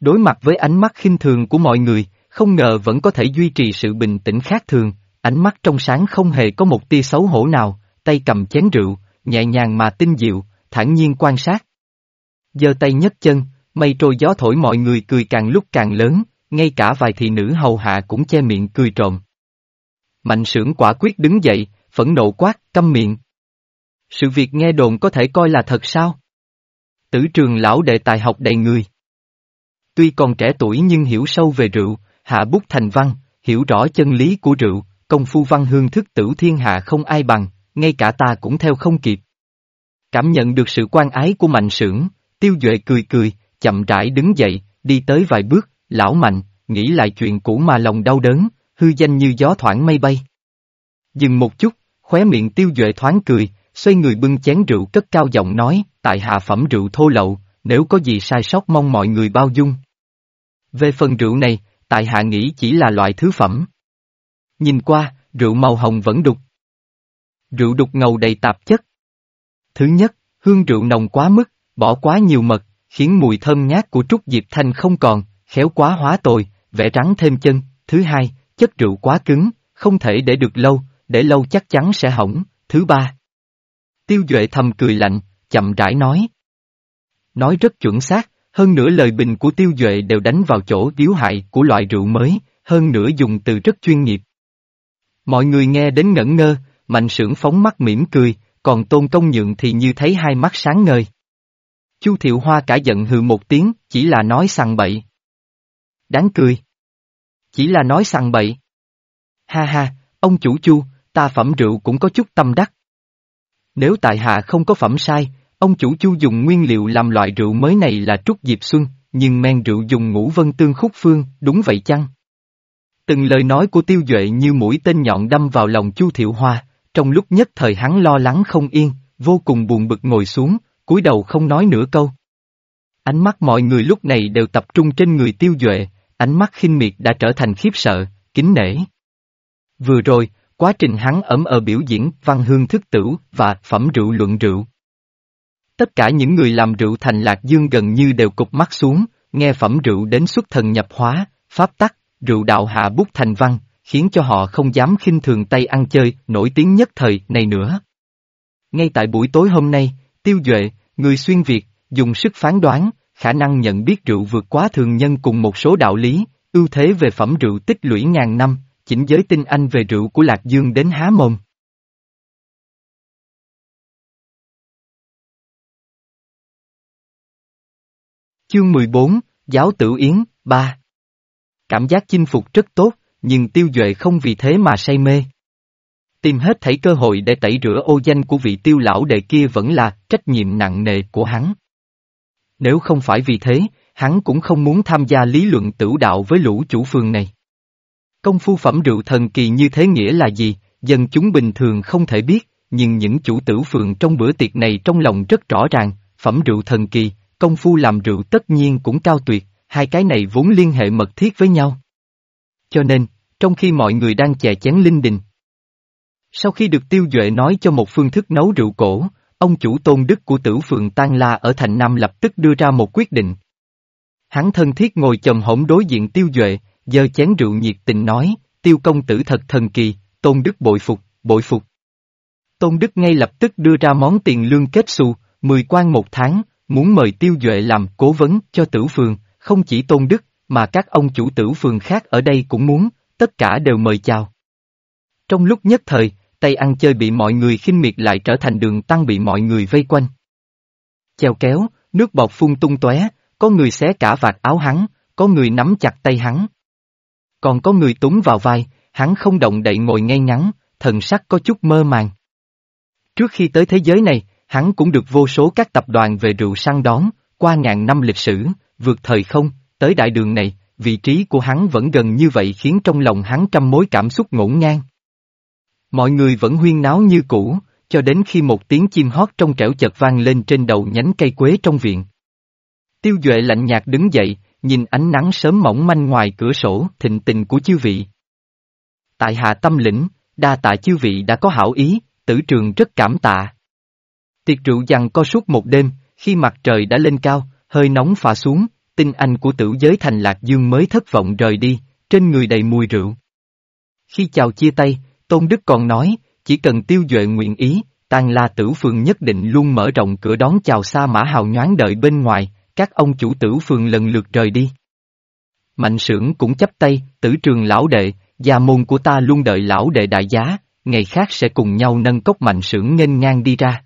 Đối mặt với ánh mắt khinh thường của mọi người, không ngờ vẫn có thể duy trì sự bình tĩnh khác thường, ánh mắt trong sáng không hề có một tia xấu hổ nào, tay cầm chén rượu, nhẹ nhàng mà tinh diệu, thản nhiên quan sát. Giơ tay nhấc chân, mây trôi gió thổi mọi người cười càng lúc càng lớn, ngay cả vài thị nữ hầu hạ cũng che miệng cười trộm. Mạnh sưởng quả quyết đứng dậy, phẫn nộ quát, câm miệng. Sự việc nghe đồn có thể coi là thật sao? Tử trường lão đệ tài học đầy người. Tuy còn trẻ tuổi nhưng hiểu sâu về rượu, hạ bút thành văn, hiểu rõ chân lý của rượu, công phu văn hương thức tử thiên hạ không ai bằng, ngay cả ta cũng theo không kịp. Cảm nhận được sự quan ái của mạnh sưởng, tiêu duệ cười cười, chậm rãi đứng dậy, đi tới vài bước, lão mạnh, nghĩ lại chuyện cũ mà lòng đau đớn, hư danh như gió thoảng mây bay. Dừng một chút, khóe miệng tiêu duệ thoáng cười, xoay người bưng chén rượu cất cao giọng nói, tại hạ phẩm rượu thô lậu, nếu có gì sai sót mong mọi người bao dung. Về phần rượu này, tại hạ nghĩ chỉ là loại thứ phẩm. Nhìn qua, rượu màu hồng vẫn đục. Rượu đục ngầu đầy tạp chất. Thứ nhất, hương rượu nồng quá mức, bỏ quá nhiều mật, khiến mùi thơm ngát của trúc diệp thanh không còn, khéo quá hóa tồi, vẽ rắn thêm chân, thứ hai, chất rượu quá cứng, không thể để được lâu, để lâu chắc chắn sẽ hỏng, thứ ba. Tiêu Duệ thầm cười lạnh, chậm rãi nói. Nói rất chuẩn xác, hơn nữa lời bình của Tiêu Duệ đều đánh vào chỗ yếu hại của loại rượu mới, hơn nữa dùng từ rất chuyên nghiệp. Mọi người nghe đến ngẩn ngơ, mạnh sưởng phóng mắt mỉm cười, còn tôn công nhượng thì như thấy hai mắt sáng ngời. Chu Thiệu Hoa cả giận hừ một tiếng, chỉ là nói sằng bậy. Đáng cười. Chỉ là nói sằng bậy. Ha ha, ông chủ Chu, ta phẩm rượu cũng có chút tâm đắc. Nếu tại hạ không có phẩm sai, ông chủ Chu dùng nguyên liệu làm loại rượu mới này là Trúc Diệp Xuân, nhưng men rượu dùng ngũ vân tương khúc phương, đúng vậy chăng? Từng lời nói của tiêu duệ như mũi tên nhọn đâm vào lòng Chu Thiệu Hoa, trong lúc nhất thời hắn lo lắng không yên, vô cùng buồn bực ngồi xuống, cúi đầu không nói nửa câu. Ánh mắt mọi người lúc này đều tập trung trên người tiêu duệ, ánh mắt khinh miệt đã trở thành khiếp sợ, kính nể. Vừa rồi, quá trình hắn ẩm ở ờ biểu diễn văn hương thức tử và phẩm rượu luận rượu. Tất cả những người làm rượu thành lạc dương gần như đều cục mắt xuống, nghe phẩm rượu đến xuất thần nhập hóa, pháp tắc, rượu đạo hạ bút thành văn, khiến cho họ không dám khinh thường tay ăn chơi, nổi tiếng nhất thời này nữa. Ngay tại buổi tối hôm nay, Tiêu Duệ, người xuyên Việt, dùng sức phán đoán, khả năng nhận biết rượu vượt quá thường nhân cùng một số đạo lý, ưu thế về phẩm rượu tích lũy ngàn năm, chỉnh giới tinh anh về rượu của Lạc Dương đến há mồm. Chương 14, Giáo Tử Yến, 3 Cảm giác chinh phục rất tốt, nhưng tiêu duệ không vì thế mà say mê. Tìm hết thảy cơ hội để tẩy rửa ô danh của vị tiêu lão đệ kia vẫn là trách nhiệm nặng nề của hắn. Nếu không phải vì thế, hắn cũng không muốn tham gia lý luận tử đạo với lũ chủ phương này. Công phu phẩm rượu thần kỳ như thế nghĩa là gì, dân chúng bình thường không thể biết, nhưng những chủ tử phường trong bữa tiệc này trong lòng rất rõ ràng, phẩm rượu thần kỳ, công phu làm rượu tất nhiên cũng cao tuyệt, hai cái này vốn liên hệ mật thiết với nhau. Cho nên, trong khi mọi người đang chè chén linh đình. Sau khi được Tiêu Duệ nói cho một phương thức nấu rượu cổ, ông chủ tôn đức của tử phượng Tan La ở thành Nam lập tức đưa ra một quyết định. Hắn thân thiết ngồi chầm hổng đối diện Tiêu Duệ, giơ chén rượu nhiệt tình nói, Tiêu công tử thật thần kỳ, tôn đức bội phục, bội phục. Tôn đức ngay lập tức đưa ra món tiền lương kết xu, 10 quan một tháng, muốn mời Tiêu Duệ làm cố vấn cho tử phường, không chỉ tôn đức, mà các ông chủ tử phường khác ở đây cũng muốn, tất cả đều mời chào. Trong lúc nhất thời, tay ăn chơi bị mọi người khinh miệt lại trở thành đường tăng bị mọi người vây quanh. Chèo kéo, nước bọt phun tung tóe, có người xé cả vạt áo hắn, có người nắm chặt tay hắn. Còn có người túng vào vai, hắn không động đậy ngồi ngay ngắn, thần sắc có chút mơ màng. Trước khi tới thế giới này, hắn cũng được vô số các tập đoàn về rượu săn đón, qua ngàn năm lịch sử, vượt thời không, tới đại đường này, vị trí của hắn vẫn gần như vậy khiến trong lòng hắn trăm mối cảm xúc ngổn ngang. Mọi người vẫn huyên náo như cũ, cho đến khi một tiếng chim hót trong trẻo chợt vang lên trên đầu nhánh cây quế trong viện. Tiêu Duệ lạnh nhạt đứng dậy, nhìn ánh nắng sớm mỏng manh ngoài cửa sổ thịnh tình của chư vị. Tại hạ tâm lĩnh, đa tạ chư vị đã có hảo ý, tử trường rất cảm tạ. Tiệc rượu dằn co suốt một đêm, khi mặt trời đã lên cao, hơi nóng phả xuống, tinh anh của tử giới thành Lạc Dương mới thất vọng rời đi, trên người đầy mùi rượu. Khi chào chia tay, Tôn Đức còn nói, chỉ cần tiêu duệ nguyện ý, Tàn La Tử Phường nhất định luôn mở rộng cửa đón chào xa mã hào nhoáng đợi bên ngoài, các ông chủ tử phường lần lượt rời đi. Mạnh sưởng cũng chấp tay, tử trường lão đệ, gia môn của ta luôn đợi lão đệ đại giá, ngày khác sẽ cùng nhau nâng cốc mạnh sưởng nghênh ngang đi ra.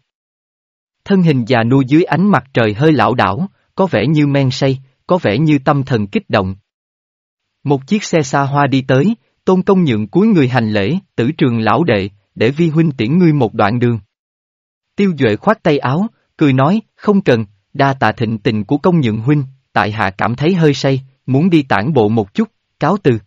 Thân hình già nuôi dưới ánh mặt trời hơi lão đảo, có vẻ như men say, có vẻ như tâm thần kích động. Một chiếc xe xa hoa đi tới, tôn công nhượng cuối người hành lễ, tử trường lão đệ, để vi huynh tiễn ngươi một đoạn đường. Tiêu Duệ khoát tay áo, cười nói, không cần, đa tạ thịnh tình của công nhượng huynh, tại hạ cảm thấy hơi say, muốn đi tản bộ một chút, cáo từ.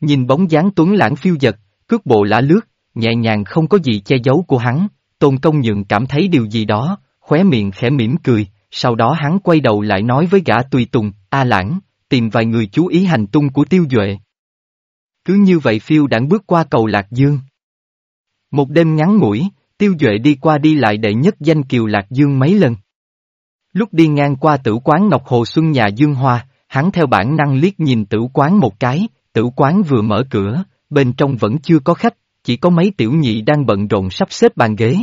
Nhìn bóng dáng tuấn lãng phiêu giật, cước bộ lã lướt, nhẹ nhàng không có gì che giấu của hắn, tôn công nhượng cảm thấy điều gì đó, khóe miệng khẽ mỉm cười, sau đó hắn quay đầu lại nói với gã tùy tùng, A lãng, tìm vài người chú ý hành tung của tiêu duệ. Cứ như vậy phiêu đảng bước qua cầu Lạc Dương. Một đêm ngắn ngủi, tiêu duệ đi qua đi lại đệ nhất danh kiều Lạc Dương mấy lần. Lúc đi ngang qua tử quán Ngọc Hồ Xuân nhà Dương Hoa, hắn theo bản năng liếc nhìn tử quán một cái, tử quán vừa mở cửa, bên trong vẫn chưa có khách, chỉ có mấy tiểu nhị đang bận rộn sắp xếp bàn ghế.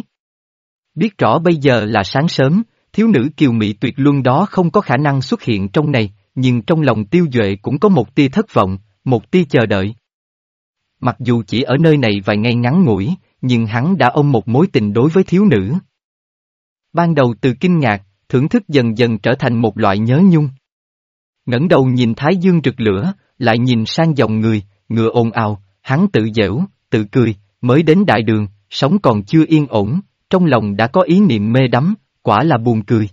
Biết rõ bây giờ là sáng sớm, thiếu nữ kiều mỹ tuyệt luân đó không có khả năng xuất hiện trong này, nhưng trong lòng tiêu duệ cũng có một tia thất vọng, một tia chờ đợi. Mặc dù chỉ ở nơi này vài ngày ngắn ngủi, nhưng hắn đã ôm một mối tình đối với thiếu nữ. Ban đầu từ kinh ngạc, thưởng thức dần dần trở thành một loại nhớ nhung. ngẩng đầu nhìn thái dương rực lửa, lại nhìn sang dòng người, ngựa ồn ào, hắn tự dễu, tự cười, mới đến đại đường, sống còn chưa yên ổn, trong lòng đã có ý niệm mê đắm, quả là buồn cười.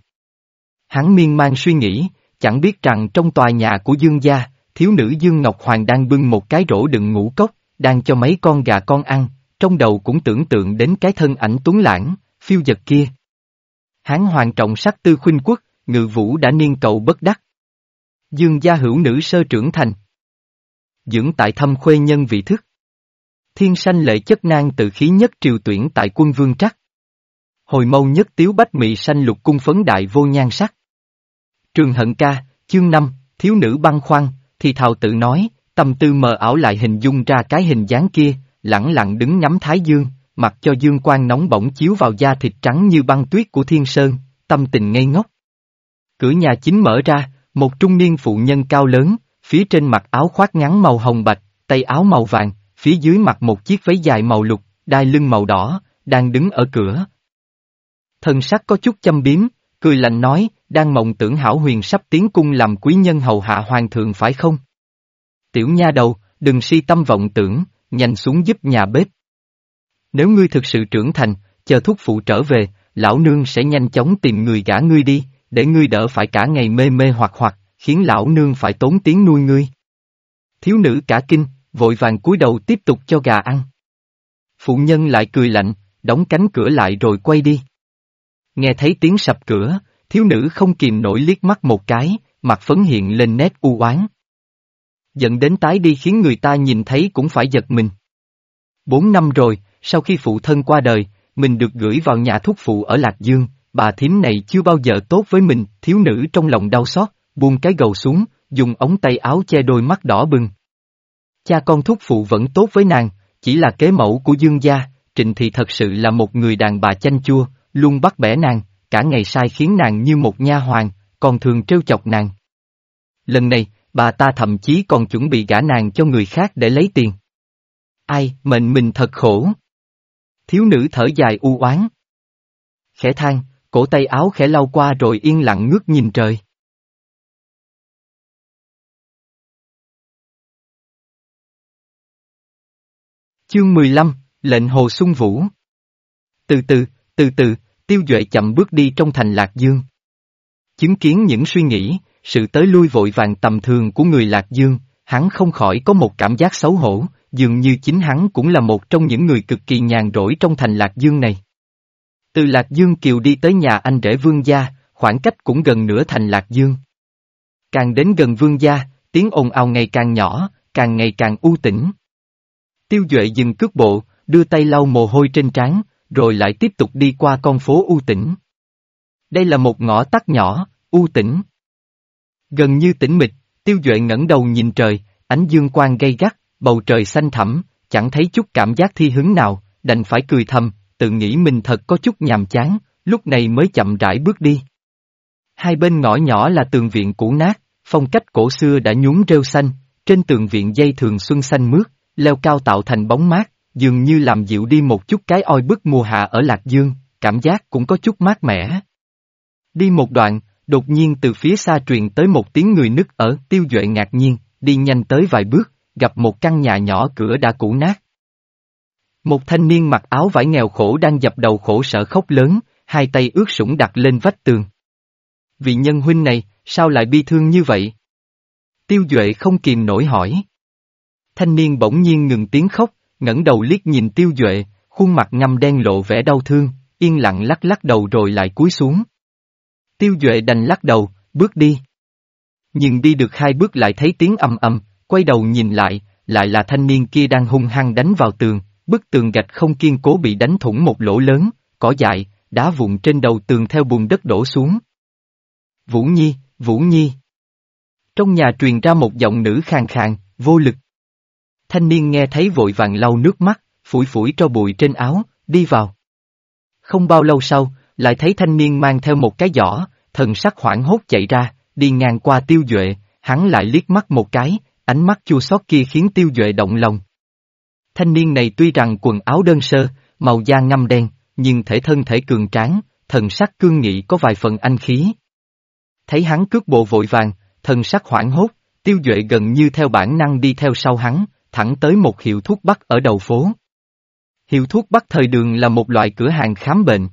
Hắn miên man suy nghĩ, chẳng biết rằng trong tòa nhà của Dương gia, thiếu nữ Dương Ngọc Hoàng đang bưng một cái rổ đựng ngũ cốc, đang cho mấy con gà con ăn, trong đầu cũng tưởng tượng đến cái thân ảnh tuấn lãng, phiêu dật kia. Hán hoàng trọng sắc tư khuynh quốc, ngự vũ đã niên cầu bất đắc. Dương gia hữu nữ sơ trưởng thành. Dưỡng tại thâm khuê nhân vị thức. Thiên sanh lệ chất nang tự khí nhất triều tuyển tại quân vương trắc. Hồi mâu nhất tiếu bách mị sanh lục cung phấn đại vô nhan sắc. Trường hận ca, chương năm, thiếu nữ băng khoăn, thì thào tự nói, tâm tư mờ ảo lại hình dung ra cái hình dáng kia, lẳng lặng đứng ngắm thái dương, mặc cho dương quang nóng bỗng chiếu vào da thịt trắng như băng tuyết của thiên sơn, tâm tình ngây ngốc. Cửa nhà chính mở ra, một trung niên phụ nhân cao lớn, phía trên mặc áo khoác ngắn màu hồng bạch, tay áo màu vàng, phía dưới mặc một chiếc váy dài màu lục, đai lưng màu đỏ, đang đứng ở cửa. Thần sắc có chút châm biếm, cười lạnh nói, đang mộng tưởng hảo huyền sắp tiến cung làm quý nhân hầu hạ hoàng thượng phải không? Tiểu nha đầu, đừng si tâm vọng tưởng, nhanh xuống giúp nhà bếp. Nếu ngươi thực sự trưởng thành, chờ thúc phụ trở về, lão nương sẽ nhanh chóng tìm người gả ngươi đi, để ngươi đỡ phải cả ngày mê mê hoặc hoặc, khiến lão nương phải tốn tiếng nuôi ngươi. Thiếu nữ cả kinh, vội vàng cúi đầu tiếp tục cho gà ăn. Phụ nhân lại cười lạnh, đóng cánh cửa lại rồi quay đi. Nghe thấy tiếng sập cửa, thiếu nữ không kìm nổi liếc mắt một cái, mặt phấn hiện lên nét u oán. Dẫn đến tái đi khiến người ta nhìn thấy cũng phải giật mình. Bốn năm rồi, sau khi phụ thân qua đời, mình được gửi vào nhà thuốc phụ ở Lạc Dương, bà thím này chưa bao giờ tốt với mình, thiếu nữ trong lòng đau xót, buông cái gầu xuống, dùng ống tay áo che đôi mắt đỏ bừng. Cha con thúc phụ vẫn tốt với nàng, chỉ là kế mẫu của Dương gia, Trịnh Thị thật sự là một người đàn bà chanh chua, luôn bắt bẻ nàng, cả ngày sai khiến nàng như một nha hoàng, còn thường trêu chọc nàng. Lần này, bà ta thậm chí còn chuẩn bị gả nàng cho người khác để lấy tiền. Ai, mệnh mình thật khổ. Thiếu nữ thở dài u oán. Khẽ than, cổ tay áo khẽ lau qua rồi yên lặng ngước nhìn trời. Chương 15, lệnh Hồ Xuân Vũ. Từ từ, từ từ, tiêu duệ chậm bước đi trong thành Lạc Dương. Chứng kiến những suy nghĩ, sự tới lui vội vàng tầm thường của người Lạc Dương, hắn không khỏi có một cảm giác xấu hổ, dường như chính hắn cũng là một trong những người cực kỳ nhàn rỗi trong thành Lạc Dương này. Từ Lạc Dương Kiều đi tới nhà anh rể vương gia, khoảng cách cũng gần nửa thành Lạc Dương. Càng đến gần vương gia, tiếng ồn ào ngày càng nhỏ, càng ngày càng u tĩnh. Tiêu Duệ dừng cước bộ, đưa tay lau mồ hôi trên trán, rồi lại tiếp tục đi qua con phố u tĩnh. Đây là một ngõ tắt nhỏ, u tĩnh. Gần như tĩnh mịch, Tiêu Duệ ngẩng đầu nhìn trời, ánh dương quang gay gắt, bầu trời xanh thẳm, chẳng thấy chút cảm giác thi hứng nào, đành phải cười thầm, tự nghĩ mình thật có chút nhàm chán, lúc này mới chậm rãi bước đi. Hai bên ngõ nhỏ là tường viện cũ nát, phong cách cổ xưa đã nhuốm rêu xanh, trên tường viện dây thường xuân xanh mướt, leo cao tạo thành bóng mát, dường như làm dịu đi một chút cái oi bức mùa hạ ở Lạc Dương, cảm giác cũng có chút mát mẻ. Đi một đoạn, đột nhiên từ phía xa truyền tới một tiếng người nức ở, tiêu duệ ngạc nhiên, đi nhanh tới vài bước, gặp một căn nhà nhỏ cửa đã cũ nát. Một thanh niên mặc áo vải nghèo khổ đang dập đầu khổ sở khóc lớn, hai tay ướt sũng đặt lên vách tường. Vị nhân huynh này, sao lại bi thương như vậy? Tiêu Duệ không kìm nổi hỏi. Thanh niên bỗng nhiên ngừng tiếng khóc, ngẩng đầu liếc nhìn Tiêu Duệ, khuôn mặt ngâm đen lộ vẻ đau thương, yên lặng lắc lắc đầu rồi lại cúi xuống. Tiêu Duệ đành lắc đầu, bước đi. Nhưng đi được hai bước lại thấy tiếng ầm ầm, quay đầu nhìn lại, lại là thanh niên kia đang hung hăng đánh vào tường, bức tường gạch không kiên cố bị đánh thủng một lỗ lớn, cỏ dại, đá vụn trên đầu tường theo bùn đất đổ xuống. Vũ Nhi, Vũ Nhi. Trong nhà truyền ra một giọng nữ khàn khàn, vô lực. Thanh niên nghe thấy vội vàng lau nước mắt, phủi phủi cho bụi trên áo, đi vào. Không bao lâu sau, lại thấy thanh niên mang theo một cái giỏ, thần sắc hoảng hốt chạy ra, đi ngang qua tiêu duệ, hắn lại liếc mắt một cái, ánh mắt chua xót kia khiến tiêu duệ động lòng. Thanh niên này tuy rằng quần áo đơn sơ, màu da ngăm đen, nhưng thể thân thể cường tráng, thần sắc cương nghị có vài phần anh khí. Thấy hắn cước bộ vội vàng, thần sắc hoảng hốt, tiêu duệ gần như theo bản năng đi theo sau hắn, thẳng tới một hiệu thuốc bắc ở đầu phố. Hiệu thuốc bắc thời đường là một loại cửa hàng khám bệnh.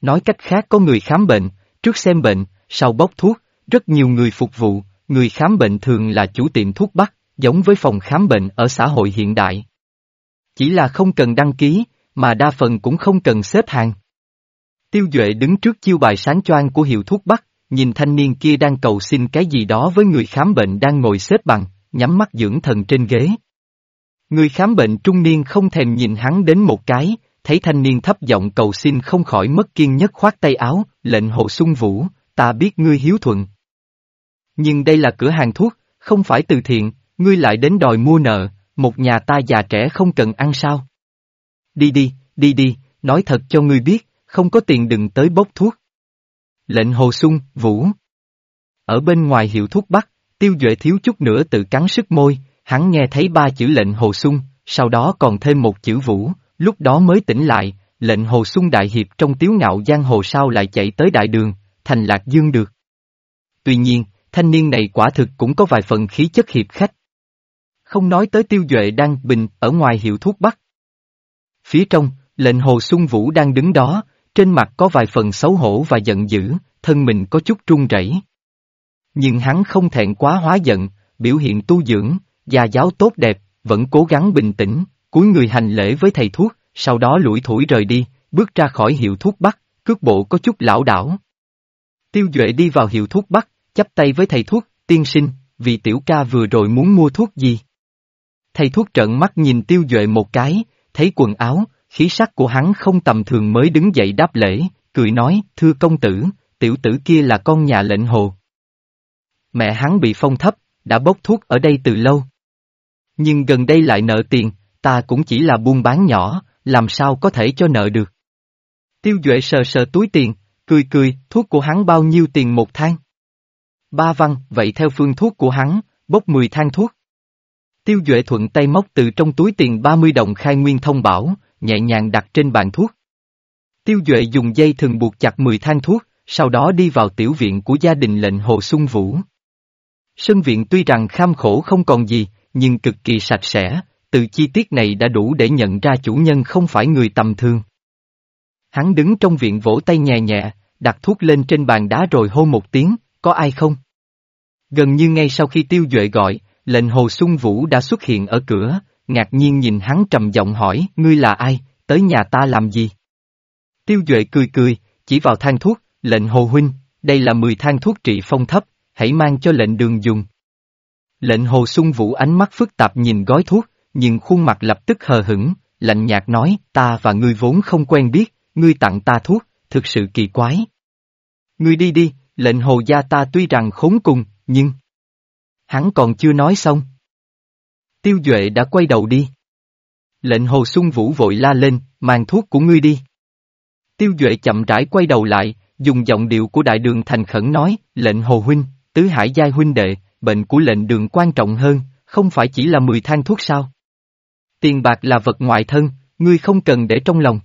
Nói cách khác có người khám bệnh, trước xem bệnh, sau bốc thuốc, rất nhiều người phục vụ, người khám bệnh thường là chủ tiệm thuốc bắc, giống với phòng khám bệnh ở xã hội hiện đại. Chỉ là không cần đăng ký, mà đa phần cũng không cần xếp hàng. Tiêu Duệ đứng trước chiêu bài sáng choang của hiệu thuốc bắc, nhìn thanh niên kia đang cầu xin cái gì đó với người khám bệnh đang ngồi xếp bằng, nhắm mắt dưỡng thần trên ghế. Người khám bệnh trung niên không thèm nhìn hắn đến một cái, thấy thanh niên thấp giọng cầu xin không khỏi mất kiên nhất khoát tay áo, lệnh hộ sung vũ, ta biết ngươi hiếu thuận. Nhưng đây là cửa hàng thuốc, không phải từ thiện, ngươi lại đến đòi mua nợ, một nhà ta già trẻ không cần ăn sao. Đi đi, đi đi, nói thật cho ngươi biết, không có tiền đừng tới bốc thuốc. Lệnh hồ sung, vũ. Ở bên ngoài hiệu thuốc bắc, tiêu duệ thiếu chút nữa tự cắn sức môi, hắn nghe thấy ba chữ lệnh hồ sung, sau đó còn thêm một chữ vũ, lúc đó mới tỉnh lại, lệnh hồ sung đại hiệp trong tiếu ngạo giang hồ sao lại chạy tới đại đường, thành lạc dương được. Tuy nhiên, thanh niên này quả thực cũng có vài phần khí chất hiệp khách. Không nói tới tiêu duệ đang bình ở ngoài hiệu thuốc bắc. Phía trong, lệnh hồ sung vũ đang đứng đó, trên mặt có vài phần xấu hổ và giận dữ, thân mình có chút run rẩy. Nhưng hắn không thẹn quá hóa giận, biểu hiện tu dưỡng, gia giáo tốt đẹp, vẫn cố gắng bình tĩnh, cúi người hành lễ với thầy thuốc, sau đó lủi thủi rời đi, bước ra khỏi hiệu thuốc bắc, cước bộ có chút lão đảo. Tiêu Duệ đi vào hiệu thuốc bắc, chắp tay với thầy thuốc, tiên sinh, vị tiểu ca vừa rồi muốn mua thuốc gì? Thầy thuốc trợn mắt nhìn Tiêu Duệ một cái, thấy quần áo, khí sắc của hắn không tầm thường mới đứng dậy đáp lễ, cười nói, thưa công tử, tiểu tử kia là con nhà lệnh hồ. Mẹ hắn bị phong thấp, đã bốc thuốc ở đây từ lâu. Nhưng gần đây lại nợ tiền, ta cũng chỉ là buôn bán nhỏ, làm sao có thể cho nợ được. Tiêu Duệ sờ sờ túi tiền, cười cười, thuốc của hắn bao nhiêu tiền một thang? Ba văn, vậy theo phương thuốc của hắn, bốc 10 thang thuốc. Tiêu Duệ thuận tay móc từ trong túi tiền 30 đồng khai nguyên thông bảo, nhẹ nhàng đặt trên bàn thuốc. Tiêu Duệ dùng dây thường buộc chặt 10 thang thuốc, sau đó đi vào tiểu viện của gia đình lệnh Hồ Xuân Vũ. Sân viện tuy rằng kham khổ không còn gì, nhưng cực kỳ sạch sẽ, từ chi tiết này đã đủ để nhận ra chủ nhân không phải người tầm thường. Hắn đứng trong viện vỗ tay nhẹ nhẹ, đặt thuốc lên trên bàn đá rồi hô một tiếng, có ai không? Gần như ngay sau khi tiêu duệ gọi, lệnh hồ xuân vũ đã xuất hiện ở cửa, ngạc nhiên nhìn hắn trầm giọng hỏi, ngươi là ai, tới nhà ta làm gì? Tiêu duệ cười cười, chỉ vào thang thuốc, lệnh hồ huynh, đây là 10 thang thuốc trị phong thấp, hãy mang cho lệnh đường dùng. Lệnh hồ xuân vũ ánh mắt phức tạp nhìn gói thuốc, nhưng khuôn mặt lập tức hờ hững, lạnh nhạt nói, ta và ngươi vốn không quen biết, ngươi tặng ta thuốc, thực sự kỳ quái. Ngươi đi đi, lệnh hồ gia ta tuy rằng khốn cùng, nhưng... Hắn còn chưa nói xong. Tiêu Duệ đã quay đầu đi. Lệnh hồ xuân vũ vội la lên, mang thuốc của ngươi đi. Tiêu Duệ chậm rãi quay đầu lại, dùng giọng điệu của đại đường thành khẩn nói, lệnh hồ huynh, tứ hải giai huynh đệ, bệnh của lệnh đường quan trọng hơn, không phải chỉ là 10 thang thuốc sao? Tiền bạc là vật ngoại thân, ngươi không cần để trong lòng.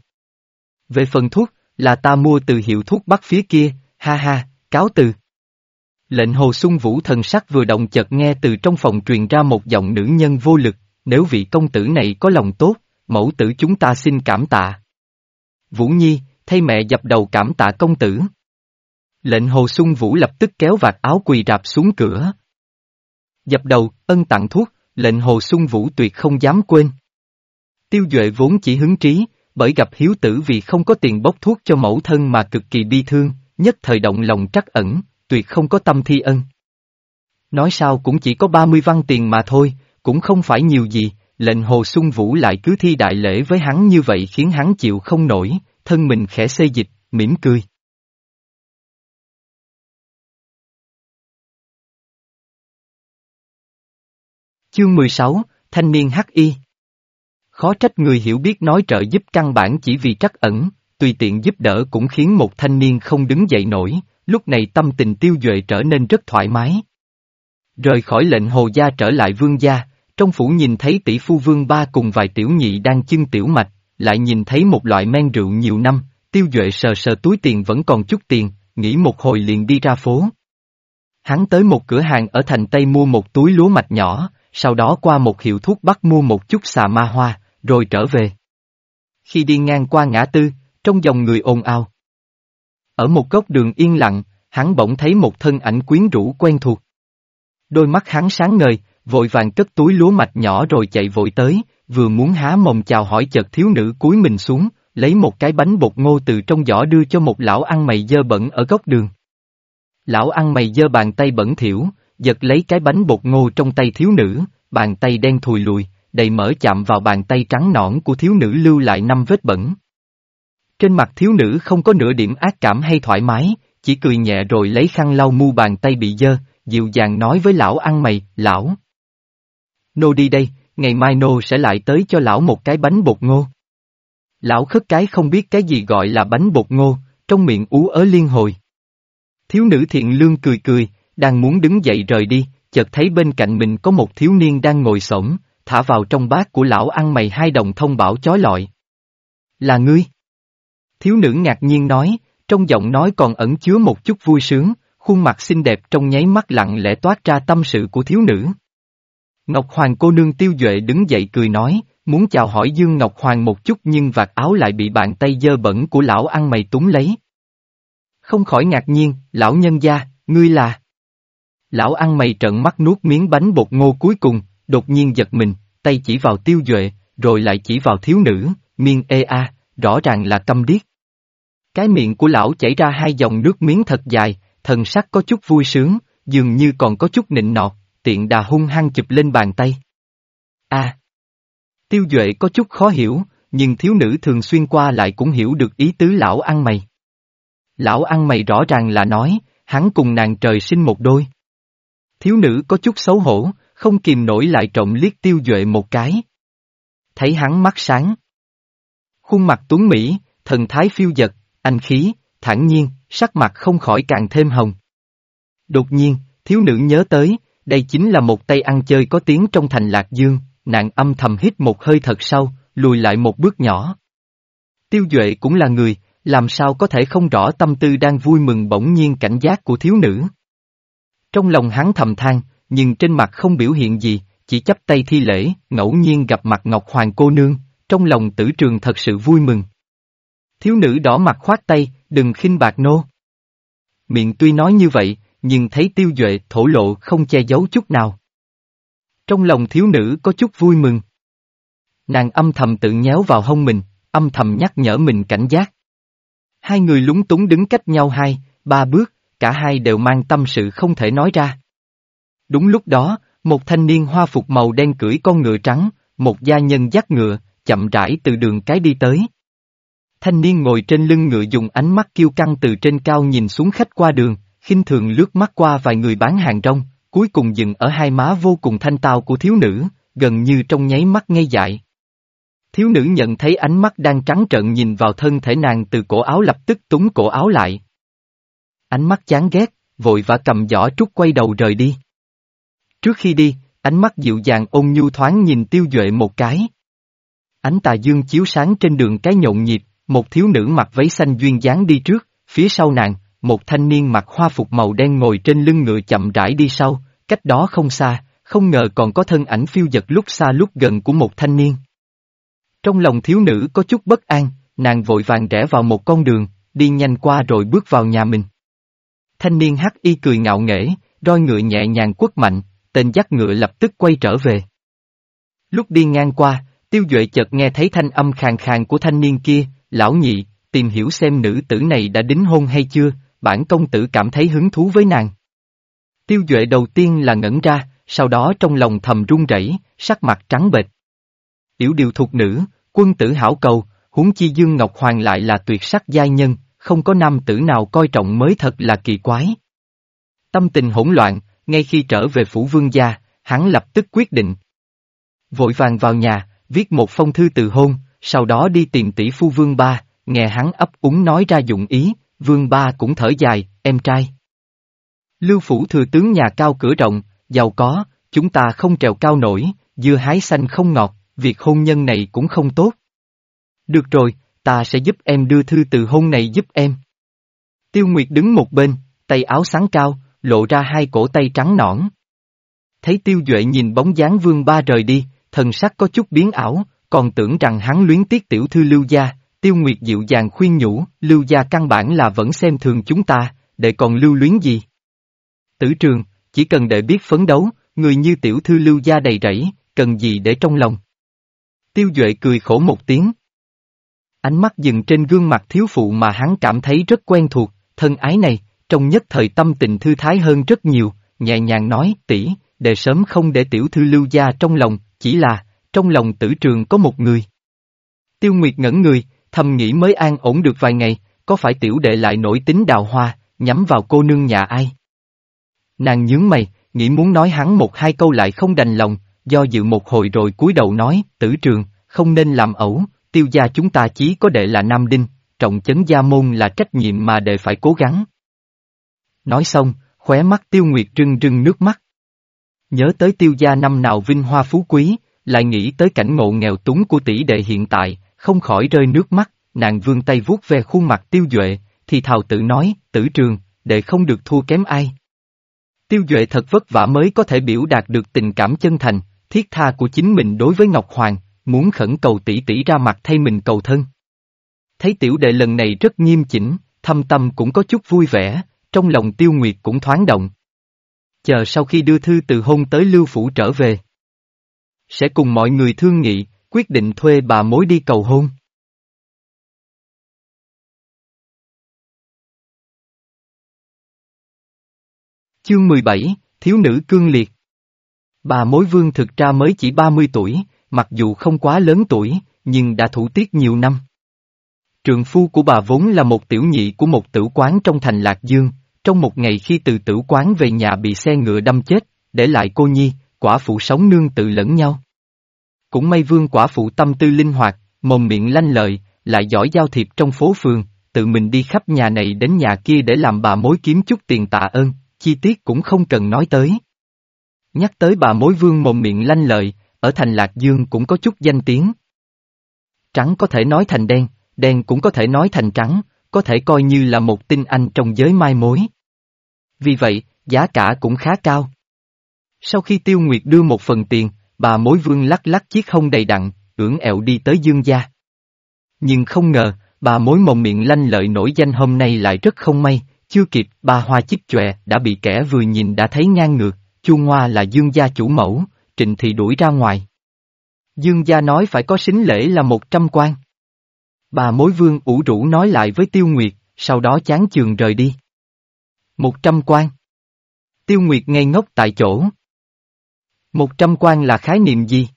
Về phần thuốc, là ta mua từ hiệu thuốc bắc phía kia, ha ha, cáo từ. Lệnh hồ sung vũ thần sắc vừa động chợt nghe từ trong phòng truyền ra một giọng nữ nhân vô lực, nếu vị công tử này có lòng tốt, mẫu tử chúng ta xin cảm tạ. Vũ Nhi, thay mẹ dập đầu cảm tạ công tử. Lệnh hồ sung vũ lập tức kéo vạt áo quỳ rạp xuống cửa. Dập đầu, ân tặng thuốc, lệnh hồ sung vũ tuyệt không dám quên. Tiêu Duệ vốn chỉ hứng trí, bởi gặp hiếu tử vì không có tiền bốc thuốc cho mẫu thân mà cực kỳ bi thương, nhất thời động lòng trắc ẩn, tuyệt không có tâm thi ân. Nói sao cũng chỉ có 30 văn tiền mà thôi, cũng không phải nhiều gì, lệnh hồ sung vũ lại cứ thi đại lễ với hắn như vậy khiến hắn chịu không nổi, thân mình khẽ xê dịch, mỉm cười. Chương 16, Thanh niên h y. Khó trách người hiểu biết nói trợ giúp căn bản chỉ vì trắc ẩn, tùy tiện giúp đỡ cũng khiến một thanh niên không đứng dậy nổi, lúc này tâm tình tiêu duệ trở nên rất thoải mái. Rời khỏi lệnh hồ gia trở lại vương gia, trong phủ nhìn thấy tỷ phu vương ba cùng vài tiểu nhị đang chưng tiểu mạch, lại nhìn thấy một loại men rượu nhiều năm, tiêu duệ sờ sờ túi tiền vẫn còn chút tiền, nghĩ một hồi liền đi ra phố. Hắn tới một cửa hàng ở thành Tây mua một túi lúa mạch nhỏ, sau đó qua một hiệu thuốc bắc mua một chút xà ma hoa, rồi trở về. Khi đi ngang qua ngã tư, trong dòng người ồn ào. Ở một góc đường yên lặng, hắn bỗng thấy một thân ảnh quyến rũ quen thuộc. Đôi mắt hắn sáng ngời, vội vàng cất túi lúa mạch nhỏ rồi chạy vội tới, vừa muốn há mồm chào hỏi chợt thiếu nữ cúi mình xuống, lấy một cái bánh bột ngô từ trong giỏ đưa cho một lão ăn mày dơ bẩn ở góc đường. Lão ăn mày dơ bàn tay bẩn thiểu, giật lấy cái bánh bột ngô trong tay thiếu nữ, bàn tay đen thùi lùi, đầy mỡ chạm vào bàn tay trắng nõn của thiếu nữ lưu lại năm vết bẩn. Trên mặt thiếu nữ không có nửa điểm ác cảm hay thoải mái, chỉ cười nhẹ rồi lấy khăn lau mu bàn tay bị dơ, dịu dàng nói với lão ăn mày, lão. Nô đi đây, ngày mai nô sẽ lại tới cho lão một cái bánh bột ngô. Lão khất cái không biết cái gì gọi là bánh bột ngô, trong miệng ú ớ liên hồi. Thiếu nữ thiện lương cười cười, đang muốn đứng dậy rời đi, chợt thấy bên cạnh mình có một thiếu niên đang ngồi sổng, thả vào trong bát của lão ăn mày hai đồng thông bảo chói lọi. Là ngươi? Thiếu nữ ngạc nhiên nói, trong giọng nói còn ẩn chứa một chút vui sướng, khuôn mặt xinh đẹp trong nháy mắt lặng lẽ toát ra tâm sự của thiếu nữ. Ngọc Hoàng cô nương tiêu duệ đứng dậy cười nói, muốn chào hỏi Dương Ngọc Hoàng một chút nhưng vạt áo lại bị bàn tay dơ bẩn của lão ăn mày túng lấy. Không khỏi ngạc nhiên, lão nhân gia, ngươi là... Lão ăn mày trợn mắt nuốt miếng bánh bột ngô cuối cùng, đột nhiên giật mình, tay chỉ vào tiêu duệ, rồi lại chỉ vào thiếu nữ, miên ê a, rõ ràng là câm điếc. Cái miệng của lão chảy ra hai dòng nước miếng thật dài, thần sắc có chút vui sướng, dường như còn có chút nịnh nọt, tiện đà hung hăng chụp lên bàn tay. a Tiêu Duệ có chút khó hiểu, nhưng thiếu nữ thường xuyên qua lại cũng hiểu được ý tứ lão ăn mày. Lão ăn mày rõ ràng là nói, hắn cùng nàng trời sinh một đôi. Thiếu nữ có chút xấu hổ, không kìm nổi lại trộm liếc tiêu duệ một cái. Thấy hắn mắt sáng. Khuôn mặt tuấn Mỹ, thần thái phiêu dật, anh khí, thản nhiên, sắc mặt không khỏi càng thêm hồng. Đột nhiên, thiếu nữ nhớ tới, đây chính là một tay ăn chơi có tiếng trong thành Lạc Dương, nàng âm thầm hít một hơi thật sâu, lùi lại một bước nhỏ. Tiêu Duệ cũng là người, làm sao có thể không rõ tâm tư đang vui mừng bỗng nhiên cảnh giác của thiếu nữ. Trong lòng hắn thầm than, nhưng trên mặt không biểu hiện gì, chỉ chấp tay thi lễ, ngẫu nhiên gặp mặt Ngọc Hoàng cô nương, trong lòng tử trường thật sự vui mừng. Thiếu nữ đỏ mặt khoát tay, đừng khinh bạc nô. Miệng tuy nói như vậy, nhưng thấy tiêu duệ thổ lộ không che giấu chút nào. Trong lòng thiếu nữ có chút vui mừng. Nàng âm thầm tự nhéo vào hông mình, âm thầm nhắc nhở mình cảnh giác. Hai người lúng túng đứng cách nhau hai, ba bước, cả hai đều mang tâm sự không thể nói ra. Đúng lúc đó, một thanh niên hoa phục màu đen cưỡi con ngựa trắng, một gia nhân dắt ngựa, chậm rãi từ đường cái đi tới. Thanh niên ngồi trên lưng ngựa dùng ánh mắt kiêu căng từ trên cao nhìn xuống khách qua đường, khinh thường lướt mắt qua vài người bán hàng rong, cuối cùng dừng ở hai má vô cùng thanh tao của thiếu nữ, gần như trong nháy mắt ngây dại. Thiếu nữ nhận thấy ánh mắt đang trắng trợn nhìn vào thân thể nàng từ cổ áo lập tức túng cổ áo lại. Ánh mắt chán ghét, vội vã cầm giỏ trúc quay đầu rời đi. Trước khi đi, ánh mắt dịu dàng ôn nhu thoáng nhìn tiêu duệ một cái. Ánh tà dương chiếu sáng trên đường cái nhộn nhịp, một thiếu nữ mặc váy xanh duyên dáng đi trước, phía sau nàng, một thanh niên mặc hoa phục màu đen ngồi trên lưng ngựa chậm rãi đi sau, cách đó không xa, không ngờ còn có thân ảnh phiêu dật lúc xa lúc gần của một thanh niên. Trong lòng thiếu nữ có chút bất an, nàng vội vàng rẽ vào một con đường, đi nhanh qua rồi bước vào nhà mình. Thanh niên hắc y cười ngạo nghễ, roi ngựa nhẹ nhàng quất mạnh, tên dắt ngựa lập tức quay trở về. Lúc đi ngang qua, tiêu duệ chợt nghe thấy thanh âm khàn khàn của thanh niên kia, lão nhị, tìm hiểu xem nữ tử này đã đính hôn hay chưa, bản công tử cảm thấy hứng thú với nàng. Tiêu Duệ đầu tiên là ngẩn ra, sau đó trong lòng thầm run rẩy, sắc mặt trắng bệch. Yểu điều thuộc nữ, quân tử hảo cầu, huống chi Dương Ngọc Hoàng lại là tuyệt sắc giai nhân, không có nam tử nào coi trọng mới thật là kỳ quái. Tâm tình hỗn loạn, ngay khi trở về phủ vương gia, hắn lập tức quyết định. Vội vàng vào nhà, viết một phong thư từ hôn, sau đó đi tìm tỷ phu vương ba, nghe hắn ấp úng nói ra dụng ý, vương ba cũng thở dài, em trai. Lưu phủ thừa tướng nhà cao cửa rộng, giàu có, chúng ta không trèo cao nổi, dưa hái xanh không ngọt, việc hôn nhân này cũng không tốt. Được rồi, ta sẽ giúp em đưa thư từ hôn này giúp em. Tiêu Nguyệt đứng một bên, tay áo sáng cao, lộ ra hai cổ tay trắng nõn. Thấy Tiêu Duệ nhìn bóng dáng vương ba rời đi, thần sắc có chút biến ảo, còn tưởng rằng hắn luyến tiếc tiểu thư Lưu Gia, Tiêu Nguyệt dịu dàng khuyên nhủ, Lưu Gia căn bản là vẫn xem thường chúng ta, để còn lưu luyến gì. Tử trường, chỉ cần để biết phấn đấu, người như tiểu thư Lưu Gia đầy rẫy, cần gì để trong lòng. Tiêu Duệ cười khổ một tiếng. Ánh mắt dừng trên gương mặt thiếu phụ mà hắn cảm thấy rất quen thuộc, thân ái này, trong nhất thời tâm tình thư thái hơn rất nhiều, nhẹ nhàng nói, tỷ, để sớm không để tiểu thư lưu gia trong lòng, chỉ là, trong lòng tử trường có một người. Tiêu Nguyệt ngẩn người, thầm nghĩ mới an ổn được vài ngày, có phải tiểu đệ lại nổi tính đào hoa, nhắm vào cô nương nhà ai? Nàng nhướng mày, nghĩ muốn nói hắn một hai câu lại không đành lòng, do dự một hồi rồi cúi đầu nói, tử trường, không nên làm ẩu, tiêu gia chúng ta chỉ có đệ là Nam Đinh, trọng chấn gia môn là trách nhiệm mà đệ phải cố gắng. Nói xong, khóe mắt tiêu nguyệt rưng rưng nước mắt. Nhớ tới tiêu gia năm nào vinh hoa phú quý, lại nghĩ tới cảnh ngộ nghèo túng của tỷ đệ hiện tại, không khỏi rơi nước mắt, nàng vươn tay vuốt ve khuôn mặt tiêu duệ, thì thào tự nói, tử trường, đệ không được thua kém ai. Tiêu duệ thật vất vả mới có thể biểu đạt được tình cảm chân thành, thiết tha của chính mình đối với Ngọc Hoàng, muốn khẩn cầu tỷ tỷ ra mặt thay mình cầu thân. Thấy tiểu đệ lần này rất nghiêm chỉnh, thâm tâm cũng có chút vui vẻ, trong lòng tiêu nguyệt cũng thoáng động. Chờ sau khi đưa thư từ hôn tới Lưu Phủ trở về. Sẽ cùng mọi người thương nghị, quyết định thuê bà mối đi cầu hôn. Chương 17, Thiếu nữ cương liệt Bà mối vương thực ra mới chỉ 30 tuổi, mặc dù không quá lớn tuổi, nhưng đã thủ tiết nhiều năm. trường phu của bà vốn là một tiểu nhị của một tử quán trong thành Lạc Dương, trong một ngày khi từ tử quán về nhà bị xe ngựa đâm chết, để lại cô nhi, quả phụ sống nương tự lẫn nhau. Cũng may vương quả phụ tâm tư linh hoạt, mồm miệng lanh lợi, lại giỏi giao thiệp trong phố phường, tự mình đi khắp nhà này đến nhà kia để làm bà mối kiếm chút tiền tạ ơn, chi tiết cũng không cần nói tới. Nhắc tới bà mối vương mồm miệng lanh lợi, ở thành Lạc Dương cũng có chút danh tiếng. Trắng có thể nói thành đen, đen cũng có thể nói thành trắng, có thể coi như là một tinh anh trong giới mai mối. Vì vậy, giá cả cũng khá cao. Sau khi Tiêu Nguyệt đưa một phần tiền, bà mối vương lắc lắc chiếc hông đầy đặn, ưỡn ẹo đi tới dương gia. Nhưng không ngờ, bà mối mồm miệng lanh lợi nổi danh hôm nay lại rất không may, chưa kịp bà hoa chích chòe đã bị kẻ vừa nhìn đã thấy ngang ngược, Chu ngoa là dương gia chủ mẫu, trịnh thị đuổi ra ngoài. Dương gia nói phải có xính lễ là một trăm quan. Bà mối vương ủ rũ nói lại với Tiêu Nguyệt, sau đó chán chường rời đi. Một trăm quan. Tiêu Nguyệt ngây ngốc tại chỗ. Một trăm quan là khái niệm gì?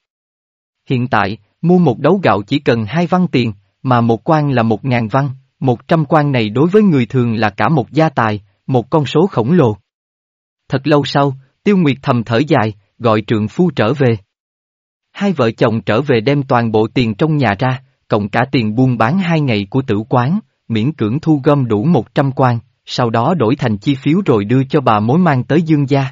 Hiện tại, mua một đấu gạo chỉ cần hai văn tiền, mà một quan là một ngàn văn, một trăm quan này đối với người thường là cả một gia tài, một con số khổng lồ. Thật lâu sau, Tiêu Nguyệt thầm thở dài, gọi trượng phu trở về. Hai vợ chồng trở về đem toàn bộ tiền trong nhà ra, cộng cả tiền buôn bán hai ngày của tử quán, miễn cưỡng thu gom đủ một trăm quan, sau đó đổi thành chi phiếu rồi đưa cho bà mối mang tới dương gia.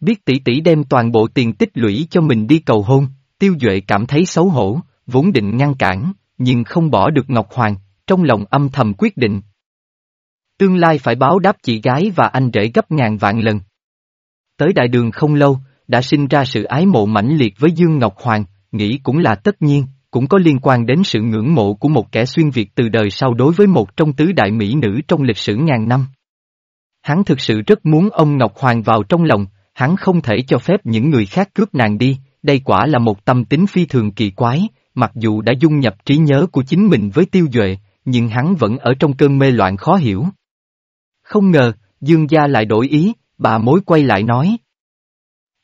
Biết tỷ tỷ đem toàn bộ tiền tích lũy cho mình đi cầu hôn, tiêu duệ cảm thấy xấu hổ, vốn định ngăn cản, nhưng không bỏ được Ngọc Hoàng, trong lòng âm thầm quyết định. Tương lai phải báo đáp chị gái và anh rể gấp ngàn vạn lần. Tới đại đường không lâu, đã sinh ra sự ái mộ mãnh liệt với Dương Ngọc Hoàng, nghĩ cũng là tất nhiên, cũng có liên quan đến sự ngưỡng mộ của một kẻ xuyên Việt từ đời sau đối với một trong tứ đại mỹ nữ trong lịch sử ngàn năm. Hắn thực sự rất muốn ông Ngọc Hoàng vào trong lòng, hắn không thể cho phép những người khác cướp nàng đi, đây quả là một tâm tính phi thường kỳ quái, mặc dù đã dung nhập trí nhớ của chính mình với tiêu duệ, nhưng hắn vẫn ở trong cơn mê loạn khó hiểu. Không ngờ, Dương gia lại đổi ý, bà mối quay lại nói.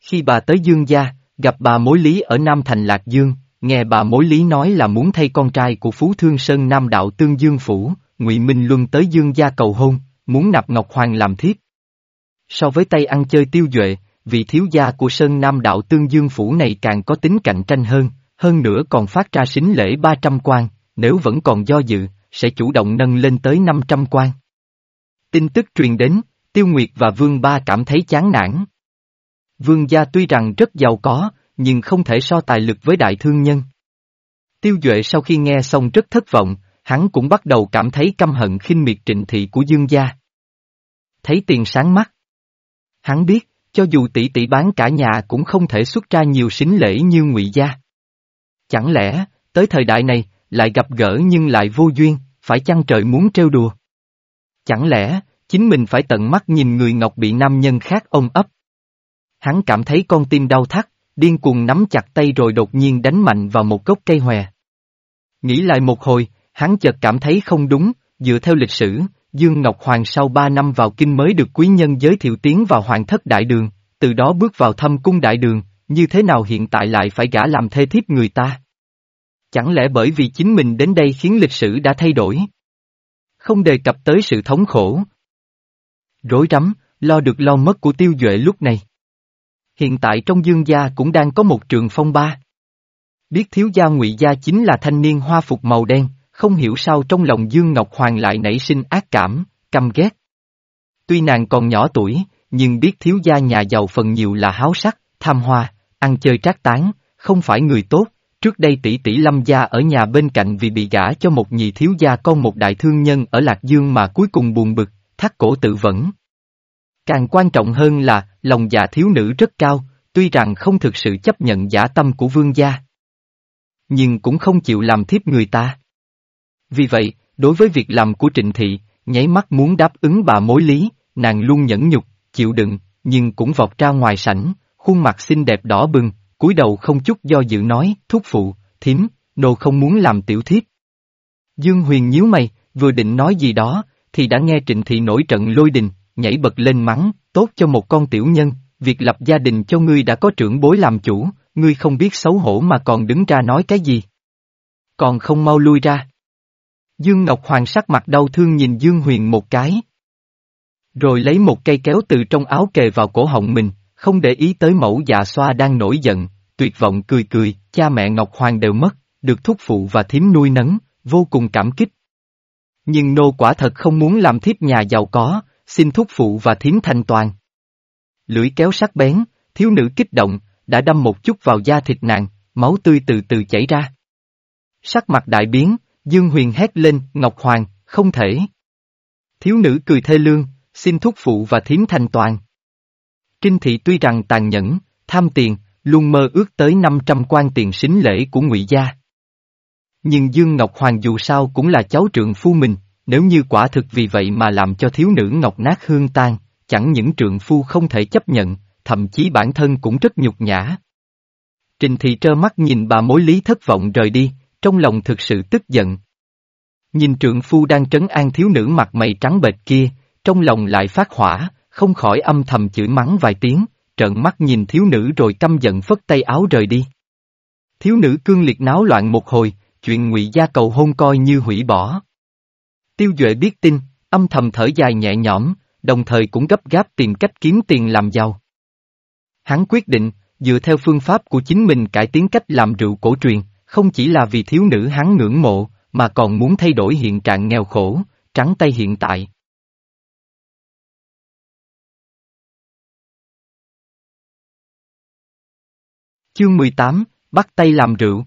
Khi bà tới Dương gia, gặp bà mối lý ở Nam Thành Lạc Dương, nghe bà mối lý nói là muốn thay con trai của Phú Thương Sơn Nam Đạo Tương Dương Phủ, ngụy Minh Luân tới Dương gia cầu hôn, muốn nạp Ngọc Hoàng làm thiếp. So với tay ăn chơi tiêu duệ, vị thiếu gia của Sơn Nam đạo tương dương phủ này càng có tính cạnh tranh hơn, hơn nữa còn phát ra xính lễ 300 quan, nếu vẫn còn do dự, sẽ chủ động nâng lên tới 500 quan. Tin tức truyền đến, Tiêu Nguyệt và Vương Ba cảm thấy chán nản. Vương gia tuy rằng rất giàu có, nhưng không thể so tài lực với đại thương nhân. Tiêu Duệ sau khi nghe xong rất thất vọng, hắn cũng bắt đầu cảm thấy căm hận khinh miệt trịnh thị của Dương gia. Thấy tiền sáng mắt. Hắn biết, cho dù tỷ tỷ bán cả nhà cũng không thể xuất ra nhiều sính lễ như ngụy gia. Chẳng lẽ, tới thời đại này, lại gặp gỡ nhưng lại vô duyên, phải chăng trời muốn trêu đùa? Chẳng lẽ, chính mình phải tận mắt nhìn người ngọc bị nam nhân khác ôm ấp? Hắn cảm thấy con tim đau thắt, điên cuồng nắm chặt tay rồi đột nhiên đánh mạnh vào một gốc cây hòe. Nghĩ lại một hồi, hắn chợt cảm thấy không đúng, dựa theo lịch sử, Dương Ngọc Hoàng sau ba năm vào kinh mới được quý nhân giới thiệu tiến vào hoàng thất đại đường, từ đó bước vào thâm cung đại đường, như thế nào hiện tại lại phải gả làm thê thiếp người ta? Chẳng lẽ bởi vì chính mình đến đây khiến lịch sử đã thay đổi? Không đề cập tới sự thống khổ. Rối rắm, lo được lo mất của tiêu duệ lúc này. Hiện tại trong dương gia cũng đang có một trường phong ba. Biết thiếu gia ngụy gia chính là thanh niên hoa phục màu đen, không hiểu sao trong lòng Dương Ngọc Hoàng lại nảy sinh ác cảm, căm ghét. Tuy nàng còn nhỏ tuổi, nhưng biết thiếu gia nhà giàu phần nhiều là háo sắc, tham hoa, ăn chơi trác tán, không phải người tốt. Trước đây tỷ tỷ lâm gia ở nhà bên cạnh vì bị gả cho một nhị thiếu gia con một đại thương nhân ở Lạc Dương mà cuối cùng buồn bực, thắt cổ tự vẫn. Càng quan trọng hơn là, lòng già thiếu nữ rất cao, tuy rằng không thực sự chấp nhận giả tâm của vương gia. Nhưng cũng không chịu làm thiếp người ta. Vì vậy, đối với việc làm của Trịnh Thị, nháy mắt muốn đáp ứng bà mối lý, nàng luôn nhẫn nhục, chịu đựng, nhưng cũng vọt ra ngoài sảnh, khuôn mặt xinh đẹp đỏ bừng, cúi đầu không chút do dự nói, thúc phụ, thím, nô không muốn làm tiểu thiếp. Dương Huyền nhíu mày, vừa định nói gì đó, thì đã nghe Trịnh Thị nổi trận lôi đình, nhảy bật lên mắng, tốt cho một con tiểu nhân, việc lập gia đình cho ngươi đã có trưởng bối làm chủ, ngươi không biết xấu hổ mà còn đứng ra nói cái gì. Còn không mau lui ra. Dương Ngọc Hoàng sắc mặt đau thương nhìn Dương Huyền một cái. Rồi lấy một cây kéo từ trong áo kề vào cổ họng mình, không để ý tới mẫu già xoa đang nổi giận, tuyệt vọng cười cười, cha mẹ Ngọc Hoàng đều mất, được thúc phụ và thím nuôi nấng, vô cùng cảm kích. Nhưng nô quả thật không muốn làm thiếp nhà giàu có, xin thúc phụ và thiến thanh toàn. Lưỡi kéo sắc bén, thiếu nữ kích động, đã đâm một chút vào da thịt nàng, máu tươi từ từ chảy ra. Sắc mặt đại biến, Dương Huyền hét lên, Ngọc Hoàng, không thể. Thiếu nữ cười thê lương, xin thúc phụ và thiến thanh toàn. Trinh Thị tuy rằng tàn nhẫn, tham tiền, luôn mơ ước tới 500 quan tiền sính lễ của ngụy gia. Nhưng Dương Ngọc Hoàng dù sao cũng là cháu trượng phu mình, nếu như quả thực vì vậy mà làm cho thiếu nữ ngọc nát hương tan, chẳng những trượng phu không thể chấp nhận, thậm chí bản thân cũng rất nhục nhã. Trình Thị trơ mắt nhìn bà mối lý thất vọng rời đi, trong lòng thực sự tức giận. Nhìn trượng phu đang trấn an thiếu nữ mặt mày trắng bệch kia, trong lòng lại phát hỏa, không khỏi âm thầm chửi mắng vài tiếng, trợn mắt nhìn thiếu nữ rồi căm giận phất tay áo rời đi. Thiếu nữ cương liệt náo loạn một hồi, chuyện ngụy gia cầu hôn coi như hủy bỏ. Tiêu Duệ biết tin, âm thầm thở dài nhẹ nhõm, đồng thời cũng gấp gáp tìm cách kiếm tiền làm giàu. Hắn quyết định, dựa theo phương pháp của chính mình cải tiến cách làm rượu cổ truyền, không chỉ là vì thiếu nữ hắn ngưỡng mộ, mà còn muốn thay đổi hiện trạng nghèo khổ, trắng tay hiện tại. Chương 18, bắt tay làm rượu.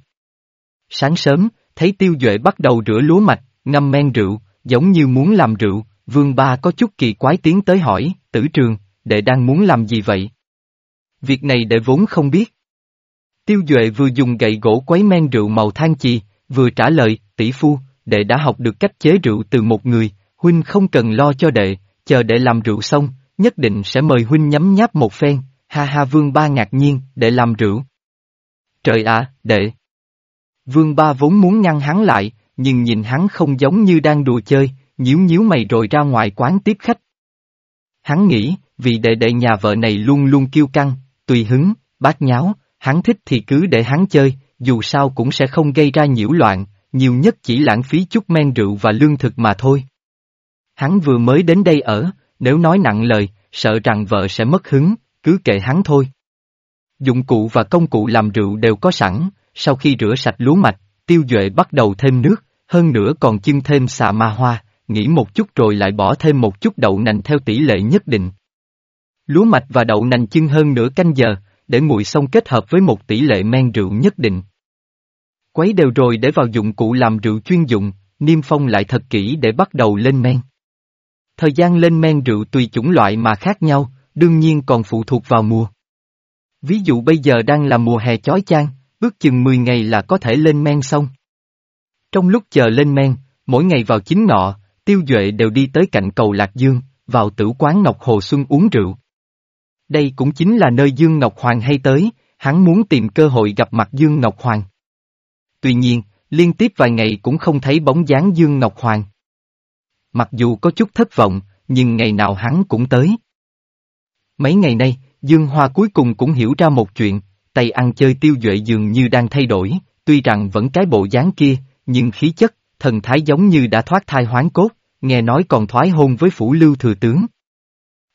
Sáng sớm, thấy tiêu duệ bắt đầu rửa lúa mạch, ngâm men rượu, giống như muốn làm rượu, vương ba có chút kỳ quái tiến tới hỏi, tử trường, đệ đang muốn làm gì vậy? Việc này đệ vốn không biết. Tiêu Duệ vừa dùng gậy gỗ quấy men rượu màu than chì, vừa trả lời, tỷ phu, đệ đã học được cách chế rượu từ một người, huynh không cần lo cho đệ, chờ đệ làm rượu xong, nhất định sẽ mời huynh nhấm nháp một phen, ha ha vương ba ngạc nhiên, đệ làm rượu. Trời ạ, đệ! Vương ba vốn muốn ngăn hắn lại, nhưng nhìn hắn không giống như đang đùa chơi, nhíu nhíu mày rồi ra ngoài quán tiếp khách. Hắn nghĩ, vì đệ đệ nhà vợ này luôn luôn kiêu căng, tùy hứng, bát nháo, hắn thích thì cứ để hắn chơi, dù sao cũng sẽ không gây ra nhiễu loạn, nhiều nhất chỉ lãng phí chút men rượu và lương thực mà thôi. Hắn vừa mới đến đây ở, nếu nói nặng lời, sợ rằng vợ sẽ mất hứng, cứ kệ hắn thôi. Dụng cụ và công cụ làm rượu đều có sẵn, sau khi rửa sạch lúa mạch, tiêu duệ bắt đầu thêm nước, hơn nữa còn chưng thêm xà ma hoa, nghĩ một chút rồi lại bỏ thêm một chút đậu nành theo tỷ lệ nhất định. Lúa mạch và đậu nành chưng hơn nửa canh giờ, để nguội xong kết hợp với một tỷ lệ men rượu nhất định. Quấy đều rồi để vào dụng cụ làm rượu chuyên dụng, niêm phong lại thật kỹ để bắt đầu lên men. Thời gian lên men rượu tùy chủng loại mà khác nhau, đương nhiên còn phụ thuộc vào mùa. Ví dụ bây giờ đang là mùa hè chói chang, ước chừng 10 ngày là có thể lên men xong. Trong lúc chờ lên men, mỗi ngày vào chính ngọ, Tiêu Duệ đều đi tới cạnh cầu Lạc Dương, vào tử quán Ngọc Hồ Xuân uống rượu. Đây cũng chính là nơi Dương Ngọc Hoàng hay tới, hắn muốn tìm cơ hội gặp mặt Dương Ngọc Hoàng. Tuy nhiên, liên tiếp vài ngày cũng không thấy bóng dáng Dương Ngọc Hoàng. Mặc dù có chút thất vọng, nhưng ngày nào hắn cũng tới. Mấy ngày nay, Dương Hoa cuối cùng cũng hiểu ra một chuyện, tay ăn chơi tiêu duệ dường như đang thay đổi, tuy rằng vẫn cái bộ dáng kia, nhưng khí chất, thần thái giống như đã thoát thai hoán cốt, nghe nói còn thoái hôn với phủ lưu thừa tướng.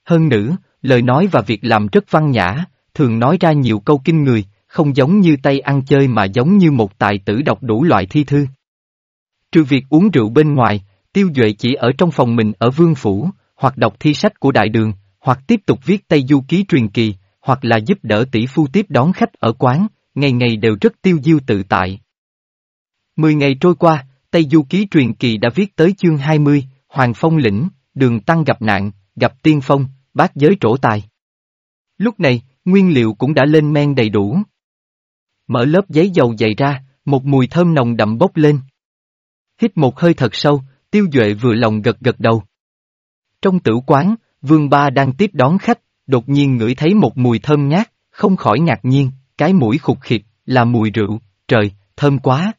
Hơn nữa, lời nói và việc làm rất văn nhã, thường nói ra nhiều câu kinh người, không giống như tay ăn chơi mà giống như một tài tử đọc đủ loại thi thư. Trừ việc uống rượu bên ngoài, tiêu duệ chỉ ở trong phòng mình ở vương phủ, hoặc đọc thi sách của đại đường, hoặc tiếp tục viết Tây Du Ký truyền kỳ, hoặc là giúp đỡ tỷ phu tiếp đón khách ở quán, ngày ngày đều rất tiêu diêu tự tại. Mười ngày trôi qua, Tây Du Ký truyền kỳ đã viết tới chương 20, Hoàng Phong lĩnh, đường tăng gặp nạn, gặp tiên phong, bát giới trổ tài. Lúc này, nguyên liệu cũng đã lên men đầy đủ. Mở lớp giấy dầu dày ra, một mùi thơm nồng đậm bốc lên. Hít một hơi thật sâu, tiêu duệ vừa lòng gật gật đầu. Trong tử quán, vương ba đang tiếp đón khách, đột nhiên ngửi thấy một mùi thơm ngát, không khỏi ngạc nhiên, cái mũi khục khịt, là mùi rượu, trời, thơm quá.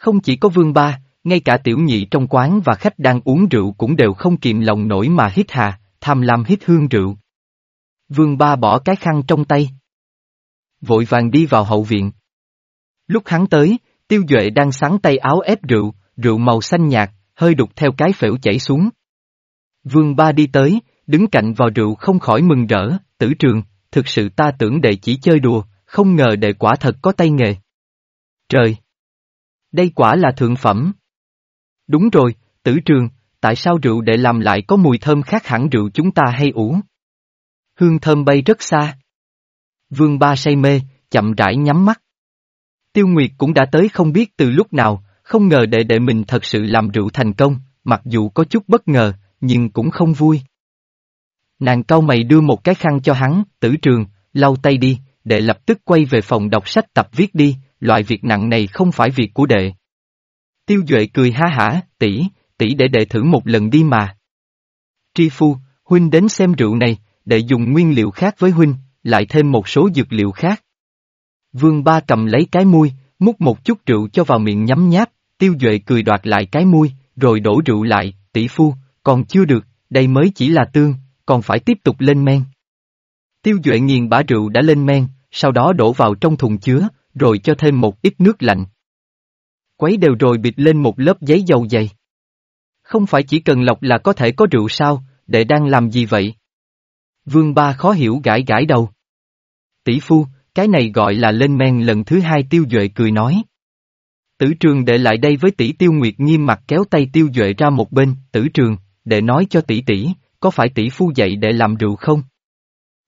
Không chỉ có vương ba, ngay cả tiểu nhị trong quán và khách đang uống rượu cũng đều không kìm lòng nổi mà hít hà, tham lam hít hương rượu. Vương ba bỏ cái khăn trong tay. Vội vàng đi vào hậu viện. Lúc hắn tới, tiêu duệ đang sắn tay áo ép rượu, rượu màu xanh nhạt, hơi đục theo cái phễu chảy xuống. Vương ba đi tới, đứng cạnh vào rượu không khỏi mừng rỡ, tử trường, thực sự ta tưởng đệ chỉ chơi đùa, không ngờ đệ quả thật có tay nghề. Trời! Đây quả là thượng phẩm. Đúng rồi, tử trường, tại sao rượu để làm lại có mùi thơm khác hẳn rượu chúng ta hay uống? Hương thơm bay rất xa. Vương ba say mê, chậm rãi nhắm mắt. Tiêu Nguyệt cũng đã tới không biết từ lúc nào, không ngờ đệ đệ mình thật sự làm rượu thành công, mặc dù có chút bất ngờ, nhưng cũng không vui. Nàng cau mày đưa một cái khăn cho hắn, tử trường, lau tay đi, đệ lập tức quay về phòng đọc sách tập viết đi, loại việc nặng này không phải việc của đệ. Tiêu Duệ cười ha hả, tỷ, tỷ để đệ thử một lần đi mà. Tri Phu, huynh đến xem rượu này, đệ dùng nguyên liệu khác với huynh, lại thêm một số dược liệu khác. Vương Ba cầm lấy cái muôi, múc một chút rượu cho vào miệng nhấm nháp, Tiêu Duệ cười đoạt lại cái muôi, rồi đổ rượu lại, tỷ phu, còn chưa được, đây mới chỉ là tương, còn phải tiếp tục lên men. Tiêu Duệ nghiền bả rượu đã lên men, sau đó đổ vào trong thùng chứa, rồi cho thêm một ít nước lạnh. Quấy đều rồi bịt lên một lớp giấy dầu dày. Không phải chỉ cần lọc là có thể có rượu sao, đệ đang làm gì vậy? Vương Ba khó hiểu gãi gãi đầu. Tỷ phu, cái này gọi là lên men lần thứ hai tiêu duệ cười nói. Tử trường đệ lại đây với tỷ tiêu nguyệt nghiêm mặt kéo tay tiêu duệ ra một bên, tử trường, đệ nói cho tỷ tỷ, có phải tỷ phu dạy đệ làm rượu không?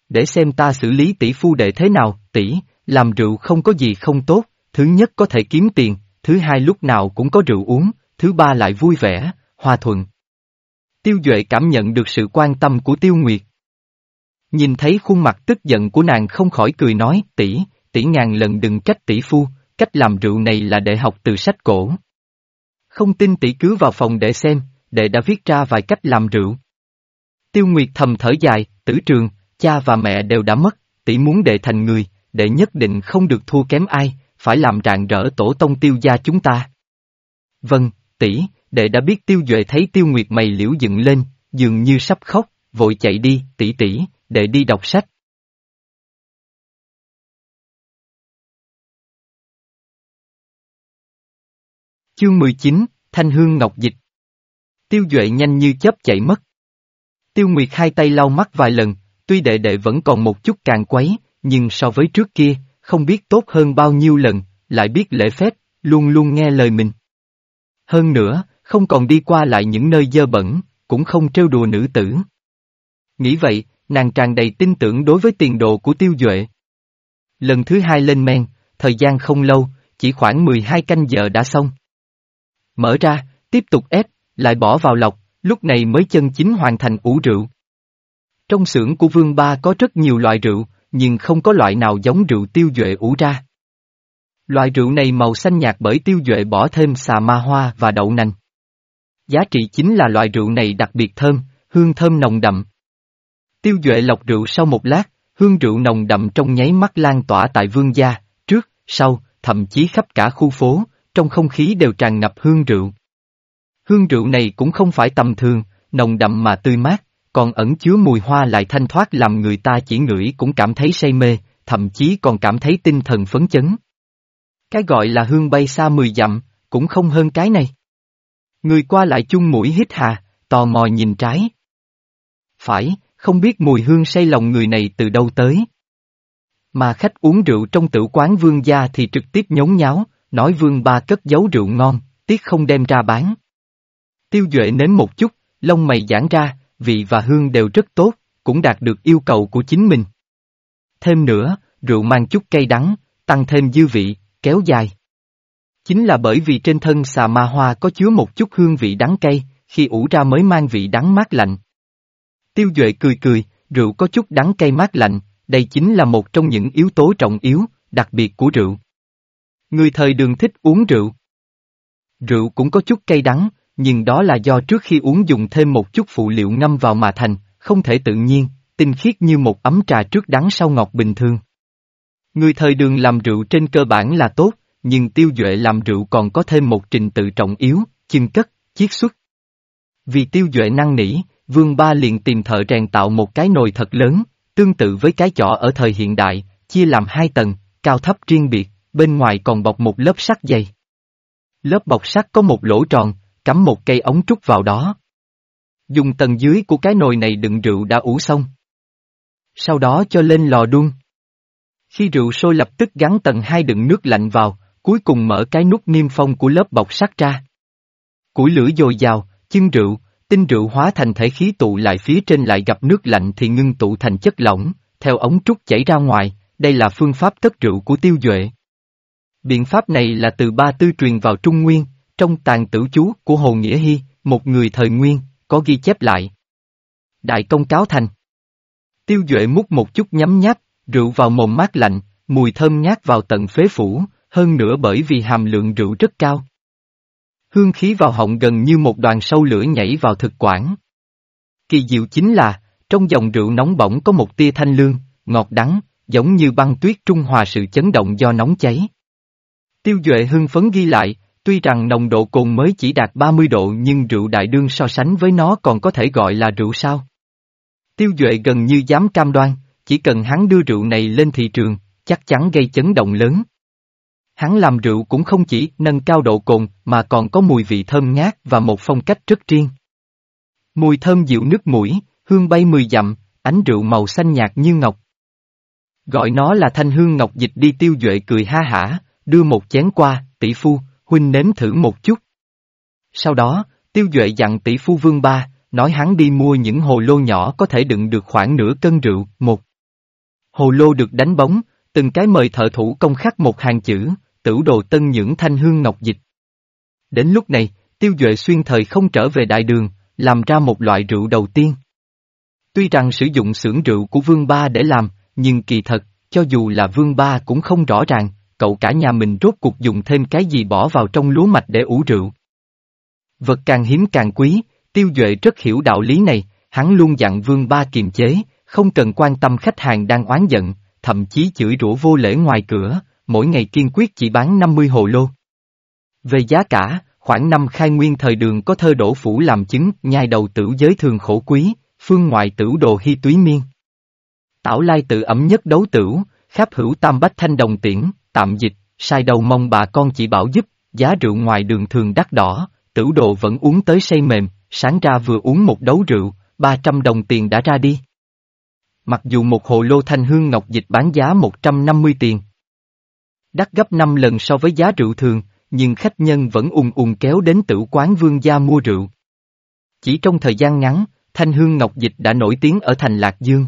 Để xem ta xử lý tỷ phu đệ thế nào, tỷ, làm rượu không có gì không tốt, thứ nhất có thể kiếm tiền, thứ hai lúc nào cũng có rượu uống, thứ ba lại vui vẻ, hòa thuận. Tiêu Duệ cảm nhận được sự quan tâm của Tiêu Nguyệt. Nhìn thấy khuôn mặt tức giận của nàng không khỏi cười nói, tỷ, tỷ ngàn lần đừng trách tỷ phu, cách làm rượu này là để học từ sách cổ. Không tin tỷ cứ vào phòng để xem, đệ đã viết ra vài cách làm rượu. Tiêu Nguyệt thầm thở dài, tử trường, cha và mẹ đều đã mất, tỷ muốn đệ thành người, đệ nhất định không được thua kém ai, phải làm rạng rỡ tổ tông tiêu gia chúng ta. Vâng, tỷ, đệ đã biết tiêu duệ thấy tiêu nguyệt mày liễu dựng lên, dường như sắp khóc, vội chạy đi, tỷ tỷ, đệ đi đọc sách. Chương 19, Thanh Hương Ngọc Dịch Tiêu Duệ nhanh như chớp chạy mất. Tiêu Nguyệt hai tay lau mắt vài lần, tuy đệ đệ vẫn còn một chút càng quấy, nhưng so với trước kia, không biết tốt hơn bao nhiêu lần, lại biết lễ phép, luôn luôn nghe lời mình. Hơn nữa, không còn đi qua lại những nơi dơ bẩn, cũng không trêu đùa nữ tử. Nghĩ vậy, nàng tràn đầy tin tưởng đối với tiền đồ của tiêu duệ. Lần thứ hai lên men, thời gian không lâu, chỉ khoảng 12 canh giờ đã xong. Mở ra, tiếp tục ép, lại bỏ vào lọc, lúc này mới chân chính hoàn thành ủ rượu. Trong xưởng của Vương Ba có rất nhiều loại rượu, nhưng không có loại nào giống rượu tiêu duệ ủ ra. Loại rượu này màu xanh nhạt bởi tiêu duệ bỏ thêm xà ma hoa và đậu nành. Giá trị chính là loại rượu này đặc biệt thơm, hương thơm nồng đậm. Tiêu duệ lọc rượu sau một lát, hương rượu nồng đậm trong nháy mắt lan tỏa tại vương gia, trước, sau, thậm chí khắp cả khu phố, trong không khí đều tràn ngập hương rượu. Hương rượu này cũng không phải tầm thường, nồng đậm mà tươi mát, còn ẩn chứa mùi hoa lại thanh thoát làm người ta chỉ ngửi cũng cảm thấy say mê, thậm chí còn cảm thấy tinh thần phấn chấn. Cái gọi là hương bay xa mười dặm, cũng không hơn cái này. Người qua lại chung mũi hít hà, tò mò nhìn trái. Phải, không biết mùi hương say lòng người này từ đâu tới. Mà khách uống rượu trong tử quán vương gia thì trực tiếp nhốn nháo, nói vương ba cất giấu rượu ngon, tiếc không đem ra bán. Tiêu Duệ nếm một chút, lông mày giãn ra, vị và hương đều rất tốt, cũng đạt được yêu cầu của chính mình. Thêm nữa, rượu mang chút cay đắng, tăng thêm dư vị, kéo dài. Chính là bởi vì trên thân xà ma hoa có chứa một chút hương vị đắng cay, khi ủ ra mới mang vị đắng mát lạnh. Tiêu Duệ cười cười, rượu có chút đắng cay mát lạnh, đây chính là một trong những yếu tố trọng yếu, đặc biệt của rượu. Người thời đường thích uống rượu. Rượu cũng có chút cay đắng, nhưng đó là do trước khi uống dùng thêm một chút phụ liệu ngâm vào mà thành, không thể tự nhiên, tinh khiết như một ấm trà trước đắng sau ngọt bình thường. Người thời đường làm rượu trên cơ bản là tốt, nhưng tiêu duệ làm rượu còn có thêm một trình tự trọng yếu, chưng cất, chiết xuất. Vì tiêu duệ năng nỉ, vương ba liền tìm thợ rèn tạo một cái nồi thật lớn, tương tự với cái chỏ ở thời hiện đại, chia làm hai tầng, cao thấp riêng biệt, bên ngoài còn bọc một lớp sắt dày. Lớp bọc sắt có một lỗ tròn, cắm một cây ống trúc vào đó. Dùng tầng dưới của cái nồi này đựng rượu đã ủ xong. Sau đó cho lên lò đun. Khi rượu sôi lập tức gắn tầng hai đựng nước lạnh vào, cuối cùng mở cái nút niêm phong của lớp bọc sắt ra. Củi lửa dồi dào, chưng rượu, tinh rượu hóa thành thể khí tụ lại phía trên lại gặp nước lạnh thì ngưng tụ thành chất lỏng, theo ống trúc chảy ra ngoài, đây là phương pháp tất rượu của tiêu duệ. Biện pháp này là từ ba tư truyền vào Trung Nguyên, trong tàn tử chú của Hồ Nghĩa Hy, một người thời Nguyên, có ghi chép lại. Đại công cáo thành. Tiêu Duệ múc một chút nhắm nháp, rượu vào mồm mát lạnh, mùi thơm nhát vào tận phế phủ, hơn nữa bởi vì hàm lượng rượu rất cao. Hương khí vào họng gần như một đoàn sâu lửa nhảy vào thực quản. Kỳ diệu chính là, trong dòng rượu nóng bỏng có một tia thanh lương, ngọt đắng, giống như băng tuyết trung hòa sự chấn động do nóng cháy. Tiêu Duệ hưng phấn ghi lại, tuy rằng nồng độ cồn mới chỉ đạt 30 độ nhưng rượu đại đương so sánh với nó còn có thể gọi là rượu sao. Tiêu Duệ gần như dám cam đoan, chỉ cần hắn đưa rượu này lên thị trường, chắc chắn gây chấn động lớn. Hắn làm rượu cũng không chỉ nâng cao độ cồn mà còn có mùi vị thơm ngát và một phong cách rất riêng. Mùi thơm dịu nước mũi, hương bay mười dặm, ánh rượu màu xanh nhạt như ngọc. Gọi nó là thanh hương ngọc dịch đi tiêu duệ cười ha hả, đưa một chén qua, tỷ phu, huynh nếm thử một chút. Sau đó, tiêu duệ dặn tỷ phu vương ba, nói hắn đi mua những hồ lô nhỏ có thể đựng được khoảng nửa cân rượu, một. Hồ lô được đánh bóng, từng cái mời thợ thủ công khắc một hàng chữ, tử đồ tân những thanh hương ngọc dịch. Đến lúc này, tiêu duệ xuyên thời không trở về đại đường, làm ra một loại rượu đầu tiên. Tuy rằng sử dụng xưởng rượu của vương ba để làm, nhưng kỳ thật, cho dù là vương ba cũng không rõ ràng, cậu cả nhà mình rốt cuộc dùng thêm cái gì bỏ vào trong lúa mạch để ủ rượu. Vật càng hiếm càng quý, tiêu duệ rất hiểu đạo lý này, hắn luôn dặn vương ba kiềm chế, không cần quan tâm khách hàng đang oán giận, thậm chí chửi rủa vô lễ ngoài cửa, mỗi ngày kiên quyết chỉ bán 50 hồ lô. Về giá cả, khoảng năm khai nguyên thời đường có thơ đổ phủ làm chứng, nhai đầu tử giới thường khổ quý, phương ngoại tử đồ hy túy miên. Tảo lai tự ẩm nhất đấu tử, khắp hữu tam bách thanh đồng tiễn, tạm dịch, sai đầu mong bà con chỉ bảo giúp, giá rượu ngoài đường thường đắt đỏ, tử đồ vẫn uống tới say mềm, sáng ra vừa uống một đấu rượu, 300 đồng tiền đã ra đi. Mặc dù một hồ lô thanh hương ngọc dịch bán giá 150 tiền. Đắt gấp 5 lần so với giá rượu thường, nhưng khách nhân vẫn ùn ùn kéo đến tử quán vương gia mua rượu. Chỉ trong thời gian ngắn, thanh hương ngọc dịch đã nổi tiếng ở thành Lạc Dương.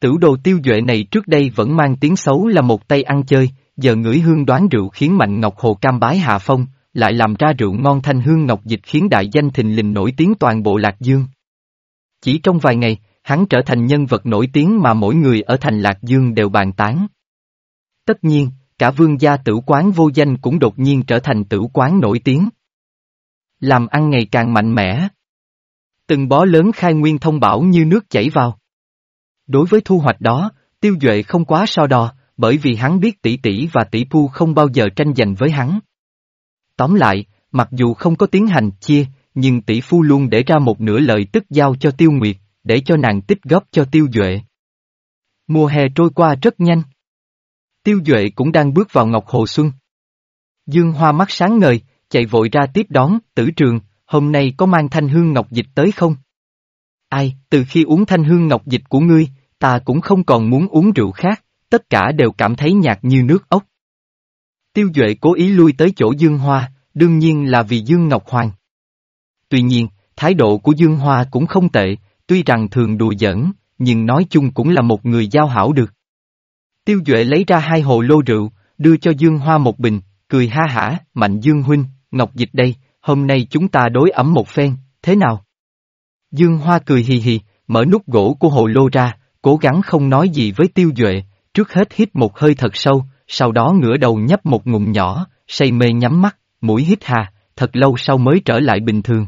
Tử đồ tiêu duệ này trước đây vẫn mang tiếng xấu là một tay ăn chơi, giờ ngửi hương đoán rượu khiến Mạnh Ngọc Hồ cam bái hạ phong, lại làm ra rượu ngon thanh hương ngọc dịch khiến đại danh thình lình nổi tiếng toàn bộ Lạc Dương. Chỉ trong vài ngày, hắn trở thành nhân vật nổi tiếng mà mỗi người ở thành Lạc Dương đều bàn tán. Tất nhiên, cả vương gia tử quán vô danh cũng đột nhiên trở thành tử quán nổi tiếng. Làm ăn ngày càng mạnh mẽ. Từng bó lớn khai nguyên thông bảo như nước chảy vào. Đối với thu hoạch đó, tiêu duệ không quá so đo, bởi vì hắn biết tỷ tỷ và tỷ phu không bao giờ tranh giành với hắn. Tóm lại, mặc dù không có tiến hành chia, nhưng tỷ phu luôn để ra một nửa lợi tức giao cho tiêu nguyệt, để cho nàng tích góp cho tiêu duệ. Mùa hè trôi qua rất nhanh. Tiêu duệ cũng đang bước vào Ngọc Hồ Xuân. Dương Hoa mắt sáng ngời, chạy vội ra tiếp đón, tử trường, hôm nay có mang thanh hương ngọc dịch tới không? Ai, từ khi uống thanh hương ngọc dịch của ngươi, ta cũng không còn muốn uống rượu khác, tất cả đều cảm thấy nhạt như nước ốc. Tiêu Duệ cố ý lui tới chỗ Dương Hoa, đương nhiên là vì Dương Ngọc Hoàng. Tuy nhiên, thái độ của Dương Hoa cũng không tệ, tuy rằng thường đùa giỡn, nhưng nói chung cũng là một người giao hảo được. Tiêu Duệ lấy ra hai hồ lô rượu, đưa cho Dương Hoa một bình, cười ha hả, mạnh Dương Huynh, Ngọc Dịch đây, hôm nay chúng ta đối ẩm một phen, thế nào? Dương Hoa cười hì hì, mở nút gỗ của hồ lô ra, cố gắng không nói gì với Tiêu Duệ, trước hết hít một hơi thật sâu, sau đó ngửa đầu nhấp một ngụm nhỏ, say mê nhắm mắt, mũi hít hà, thật lâu sau mới trở lại bình thường.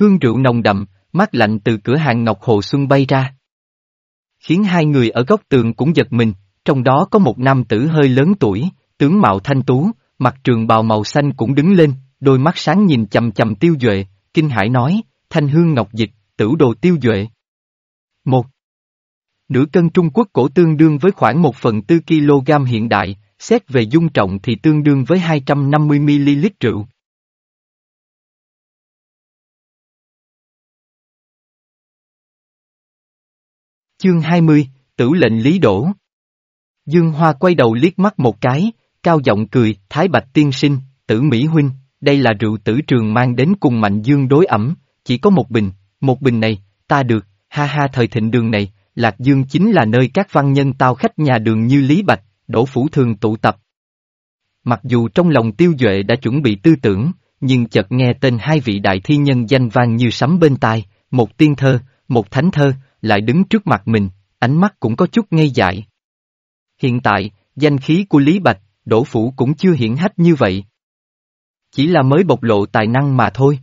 Hương rượu nồng đậm, mát lạnh từ cửa hàng Ngọc Hồ Xuân bay ra. Khiến hai người ở góc tường cũng giật mình, trong đó có một nam tử hơi lớn tuổi, tướng mạo thanh tú, mặt trường bào màu xanh cũng đứng lên, đôi mắt sáng nhìn chầm chầm tiêu duệ, kinh hải nói, thanh hương ngọc dịch, tử đồ tiêu duệ. Một Nửa cân Trung Quốc cổ tương đương với khoảng 1 phần 4 kg hiện đại, xét về dung trọng thì tương đương với 250ml rượu. Chương 20, Tử lệnh Lý Đổ Dương Hoa quay đầu liếc mắt một cái, cao giọng cười, Thái Bạch tiên sinh, tử Mỹ Huynh, đây là rượu tử trường mang đến cùng Mạnh Dương đối ẩm, chỉ có một bình, một bình này, ta được, ha ha thời thịnh đường này, Lạc Dương chính là nơi các văn nhân tao khách nhà đường như Lý Bạch, Đỗ Phủ thường tụ tập. Mặc dù trong lòng tiêu duệ đã chuẩn bị tư tưởng, nhưng chợt nghe tên hai vị đại thi nhân danh vang như sấm bên tai, một tiên thơ, một thánh thơ, lại đứng trước mặt mình, ánh mắt cũng có chút ngây dại. Hiện tại, danh khí của Lý Bạch, Đỗ Phủ cũng chưa hiển hách như vậy. Chỉ là mới bộc lộ tài năng mà thôi.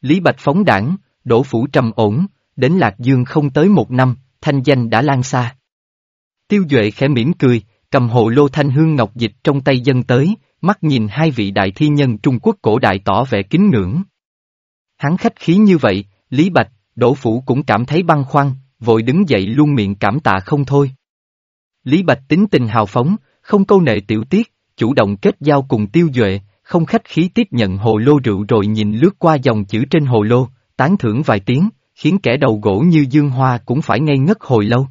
Lý Bạch phóng đảng, Đỗ Phủ trầm ổn, đến Lạc Dương không tới một năm, thanh danh đã lan xa. Tiêu Duệ khẽ mỉm cười, cầm hộ lô thanh hương ngọc dịch trong tay dân tới, mắt nhìn hai vị đại thi nhân Trung Quốc cổ đại tỏ vẻ kính ngưỡng. Hắn khách khí như vậy, Lý Bạch, Đỗ Phủ cũng cảm thấy băng khoăn, vội đứng dậy luôn miệng cảm tạ không thôi. Lý Bạch tính tình hào phóng, không câu nệ tiểu tiết, chủ động kết giao cùng tiêu duệ, không khách khí tiếp nhận hồ lô rượu rồi nhìn lướt qua dòng chữ trên hồ lô, tán thưởng vài tiếng, khiến kẻ đầu gỗ như Dương Hoa cũng phải ngây ngất hồi lâu.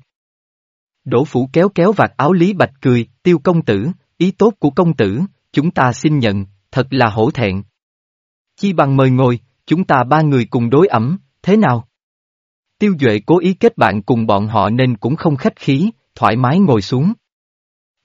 Đỗ Phủ kéo kéo vạt áo Lý Bạch cười, tiêu công tử, ý tốt của công tử, chúng ta xin nhận, thật là hổ thẹn. Chi bằng mời ngồi, chúng ta ba người cùng đối ẩm, thế nào? Tiêu Duệ cố ý kết bạn cùng bọn họ nên cũng không khách khí, thoải mái ngồi xuống.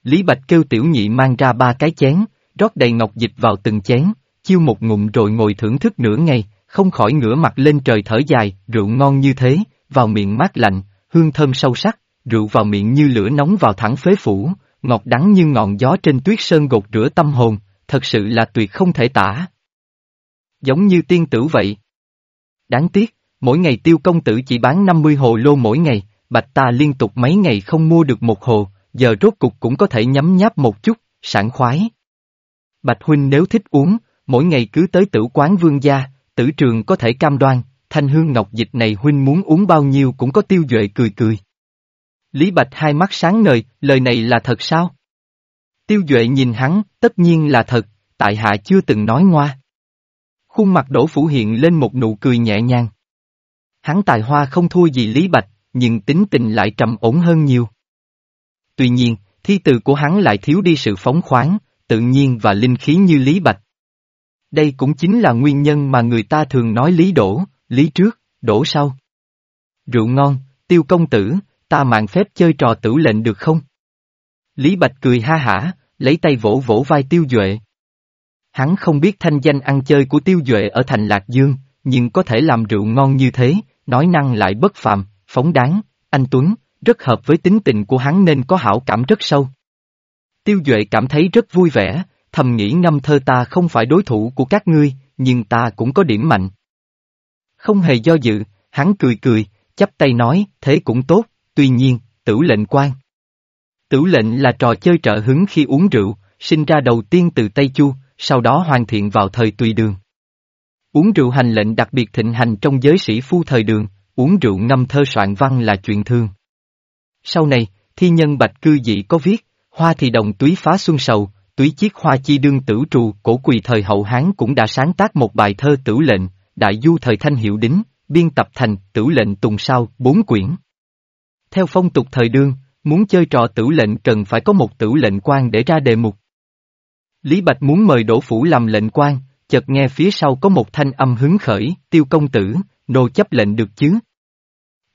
Lý Bạch kêu tiểu nhị mang ra ba cái chén, rót đầy ngọc dịch vào từng chén, chiêu một ngụm rồi ngồi thưởng thức nửa ngày, không khỏi ngửa mặt lên trời thở dài, rượu ngon như thế, vào miệng mát lạnh, hương thơm sâu sắc, rượu vào miệng như lửa nóng vào thẳng phế phủ, ngọt đắng như ngọn gió trên tuyết sơn gột rửa tâm hồn, thật sự là tuyệt không thể tả. Giống như tiên tử vậy. Đáng tiếc, mỗi ngày tiêu công tử chỉ bán 50 hồ lô mỗi ngày, bạch ta liên tục mấy ngày không mua được một hồ, giờ rốt cục cũng có thể nhấm nháp một chút, sảng khoái. Bạch huynh nếu thích uống, mỗi ngày cứ tới tử quán vương gia, tử trường có thể cam đoan, thanh hương ngọc dịch này huynh muốn uống bao nhiêu cũng có tiêu duệ cười cười. Lý Bạch hai mắt sáng ngời, lời này là thật sao? Tiêu duệ nhìn hắn, tất nhiên là thật, tại hạ chưa từng nói ngoa. Khuôn mặt đổ phủ hiện lên một nụ cười nhẹ nhàng. Hắn tài hoa không thua gì Lý Bạch, nhưng tính tình lại trầm ổn hơn nhiều. Tuy nhiên, thi từ của hắn lại thiếu đi sự phóng khoáng, tự nhiên và linh khí như Lý Bạch. Đây cũng chính là nguyên nhân mà người ta thường nói Lý đổ, Lý trước, đổ sau. Rượu ngon, tiêu công tử, ta mạng phép chơi trò tử lệnh được không? Lý Bạch cười ha hả, lấy tay vỗ vỗ vai tiêu duệ. Hắn không biết thanh danh ăn chơi của tiêu duệ ở thành Lạc Dương, nhưng có thể làm rượu ngon như thế, nói năng lại bất phàm, phóng đáng, anh Tuấn, rất hợp với tính tình của hắn nên có hảo cảm rất sâu. Tiêu Duệ cảm thấy rất vui vẻ, thầm nghĩ ngâm thơ ta không phải đối thủ của các ngươi, nhưng ta cũng có điểm mạnh. Không hề do dự, hắn cười cười, chắp tay nói, thế cũng tốt, tuy nhiên, tử lệnh quan. Tử lệnh là trò chơi trợ hứng khi uống rượu, sinh ra đầu tiên từ Tây Chu, sau đó hoàn thiện vào thời tùy đường. Uống rượu hành lệnh đặc biệt thịnh hành trong giới sĩ phu thời đường, uống rượu ngâm thơ soạn văn là chuyện thường Sau này, thi nhân bạch cư dị có viết, hoa thì đồng túy phá xuân sầu, túy chiếc hoa chi đương tử trù, cổ quỳ thời hậu Hán cũng đã sáng tác một bài thơ tử lệnh, đại du thời thanh hiệu đính, biên tập thành tử lệnh tùng sao, bốn quyển. Theo phong tục thời đương, muốn chơi trò tử lệnh cần phải có một tử lệnh quan để ra đề mục. Lý Bạch muốn mời đổ phủ làm lệnh quan, chợt nghe phía sau có một thanh âm hứng khởi, tiêu công tử, nô chấp lệnh được chứ?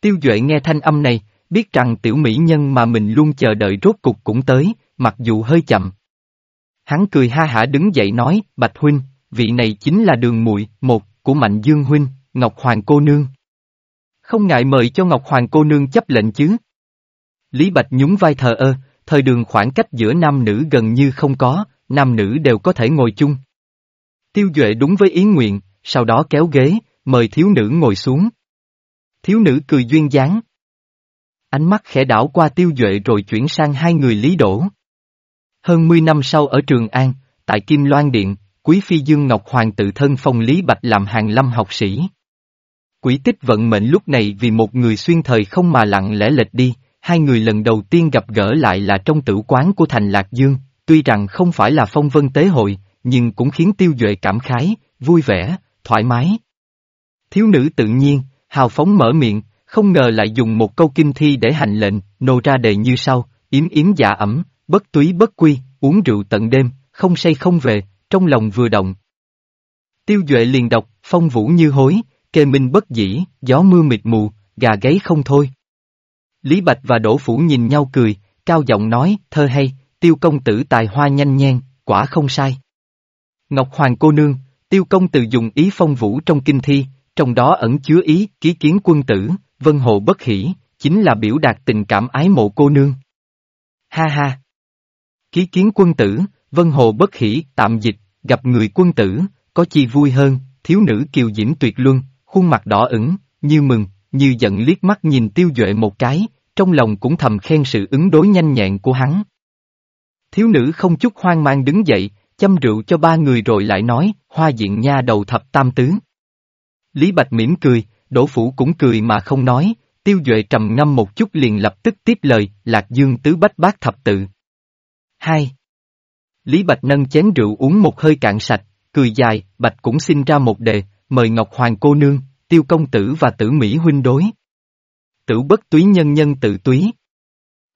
Tiêu Duệ nghe thanh âm này, biết rằng tiểu mỹ nhân mà mình luôn chờ đợi rốt cục cũng tới, mặc dù hơi chậm. Hắn cười ha hả đứng dậy nói, Bạch Huynh, vị này chính là đường muội một, của Mạnh Dương Huynh, Ngọc Hoàng cô nương. Không ngại mời cho Ngọc Hoàng cô nương chấp lệnh chứ. Lý Bạch nhún vai thờ ơ, thời đường khoảng cách giữa nam nữ gần như không có, nam nữ đều có thể ngồi chung. Tiêu Duệ đúng với ý nguyện, sau đó kéo ghế, mời thiếu nữ ngồi xuống. Thiếu nữ cười duyên dáng. Ánh mắt khẽ đảo qua tiêu duệ rồi chuyển sang hai người lý đổ. Hơn 10 năm sau ở Trường An, tại Kim Loan Điện, Quý Phi Dương Ngọc Hoàng tự thân phong Lý Bạch làm hàng lâm học sĩ. Quỷ tích vận mệnh lúc này vì một người xuyên thời không mà lặng lẽ lệch đi, hai người lần đầu tiên gặp gỡ lại là trong tử quán của thành Lạc Dương, tuy rằng không phải là phong vân tế hội, nhưng cũng khiến tiêu duệ cảm khái, vui vẻ, thoải mái. Thiếu nữ tự nhiên, hào phóng mở miệng, không ngờ lại dùng một câu kinh thi để hành lệnh, nô ra đề như sau, yếm yếm dạ ẩm, bất túy bất quy, uống rượu tận đêm, không say không về, trong lòng vừa động. Tiêu Duệ liền đọc, phong vũ như hối, kê minh bất dĩ, gió mưa mịt mù, gà gáy không thôi. Lý Bạch và Đỗ Phủ nhìn nhau cười, cao giọng nói, thơ hay, tiêu công tử tài hoa nhanh nhen, quả không sai. Ngọc Hoàng cô nương, tiêu công tử dùng ý phong vũ trong kinh thi, trong đó ẩn chứa ý ký kiến quân tử, vân hồ bất hỷ, chính là biểu đạt tình cảm ái mộ cô nương. Ha ha! Ký kiến quân tử, vân hồ bất hỷ, tạm dịch, gặp người quân tử, có chi vui hơn, thiếu nữ kiều diễm tuyệt luân, khuôn mặt đỏ ửng, như mừng, như giận liếc mắt nhìn tiêu duệ một cái, trong lòng cũng thầm khen sự ứng đối nhanh nhẹn của hắn. Thiếu nữ không chút hoang mang đứng dậy, châm rượu cho ba người rồi lại nói, hoa diện nha đầu thập tam tứ. Lý Bạch mỉm cười, Đỗ Phủ cũng cười mà không nói, Tiêu Duệ trầm ngâm một chút liền lập tức tiếp lời, Lạc Dương tứ bách bát thập tự hai Lý Bạch nâng chén rượu uống một hơi cạn sạch, cười dài, Bạch cũng xin ra một đề, mời Ngọc Hoàng cô nương, Tiêu công tử và tử Mỹ huynh đối. Tử bất túy nhân nhân tự túy.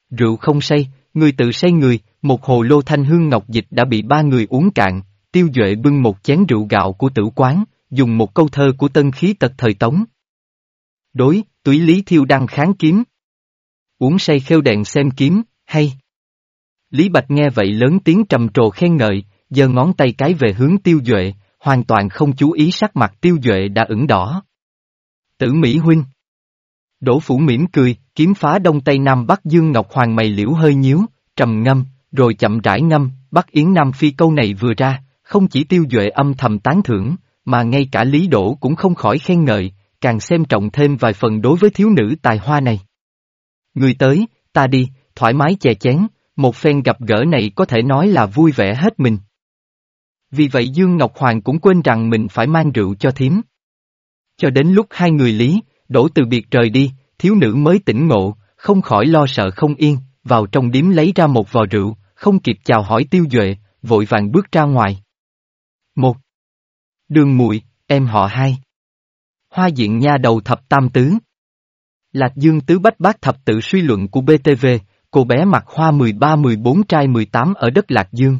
Rượu không say, người tự say người, một hồ lô thanh hương ngọc dịch đã bị ba người uống cạn, Tiêu Duệ bưng một chén rượu gạo của tử quán, dùng một câu thơ của tân khí tật thời tống. Đối, túy lý thiêu đăng kháng kiếm. Uống say khêu đèn xem kiếm, hay. Lý Bạch nghe vậy lớn tiếng trầm trồ khen ngợi, giơ ngón tay cái về hướng tiêu duệ, hoàn toàn không chú ý sắc mặt tiêu duệ đã ửng đỏ. Tử Mỹ Huynh Đỗ Phủ mỉm cười, kiếm phá đông tây nam bắc dương ngọc hoàng mày liễu hơi nhíu, trầm ngâm, rồi chậm rãi ngâm, bắc yến nam phi câu này vừa ra, không chỉ tiêu duệ âm thầm tán thưởng, mà ngay cả Lý Đỗ cũng không khỏi khen ngợi, càng xem trọng thêm vài phần đối với thiếu nữ tài hoa này. Người tới, ta đi, thoải mái chè chén, một phen gặp gỡ này có thể nói là vui vẻ hết mình. Vì vậy Dương Ngọc Hoàng cũng quên rằng mình phải mang rượu cho thím. Cho đến lúc hai người Lý, đổ từ biệt rời đi, thiếu nữ mới tỉnh ngộ, không khỏi lo sợ không yên, vào trong điếm lấy ra một vò rượu, không kịp chào hỏi tiêu duệ, vội vàng bước ra ngoài. Một Đường muội em họ hai. Hoa diện nha đầu thập tam tứ. Lạc Dương tứ bách bát thập tự suy luận của BTV, cô bé mặc hoa 13-14 trai 18 ở đất Lạc Dương.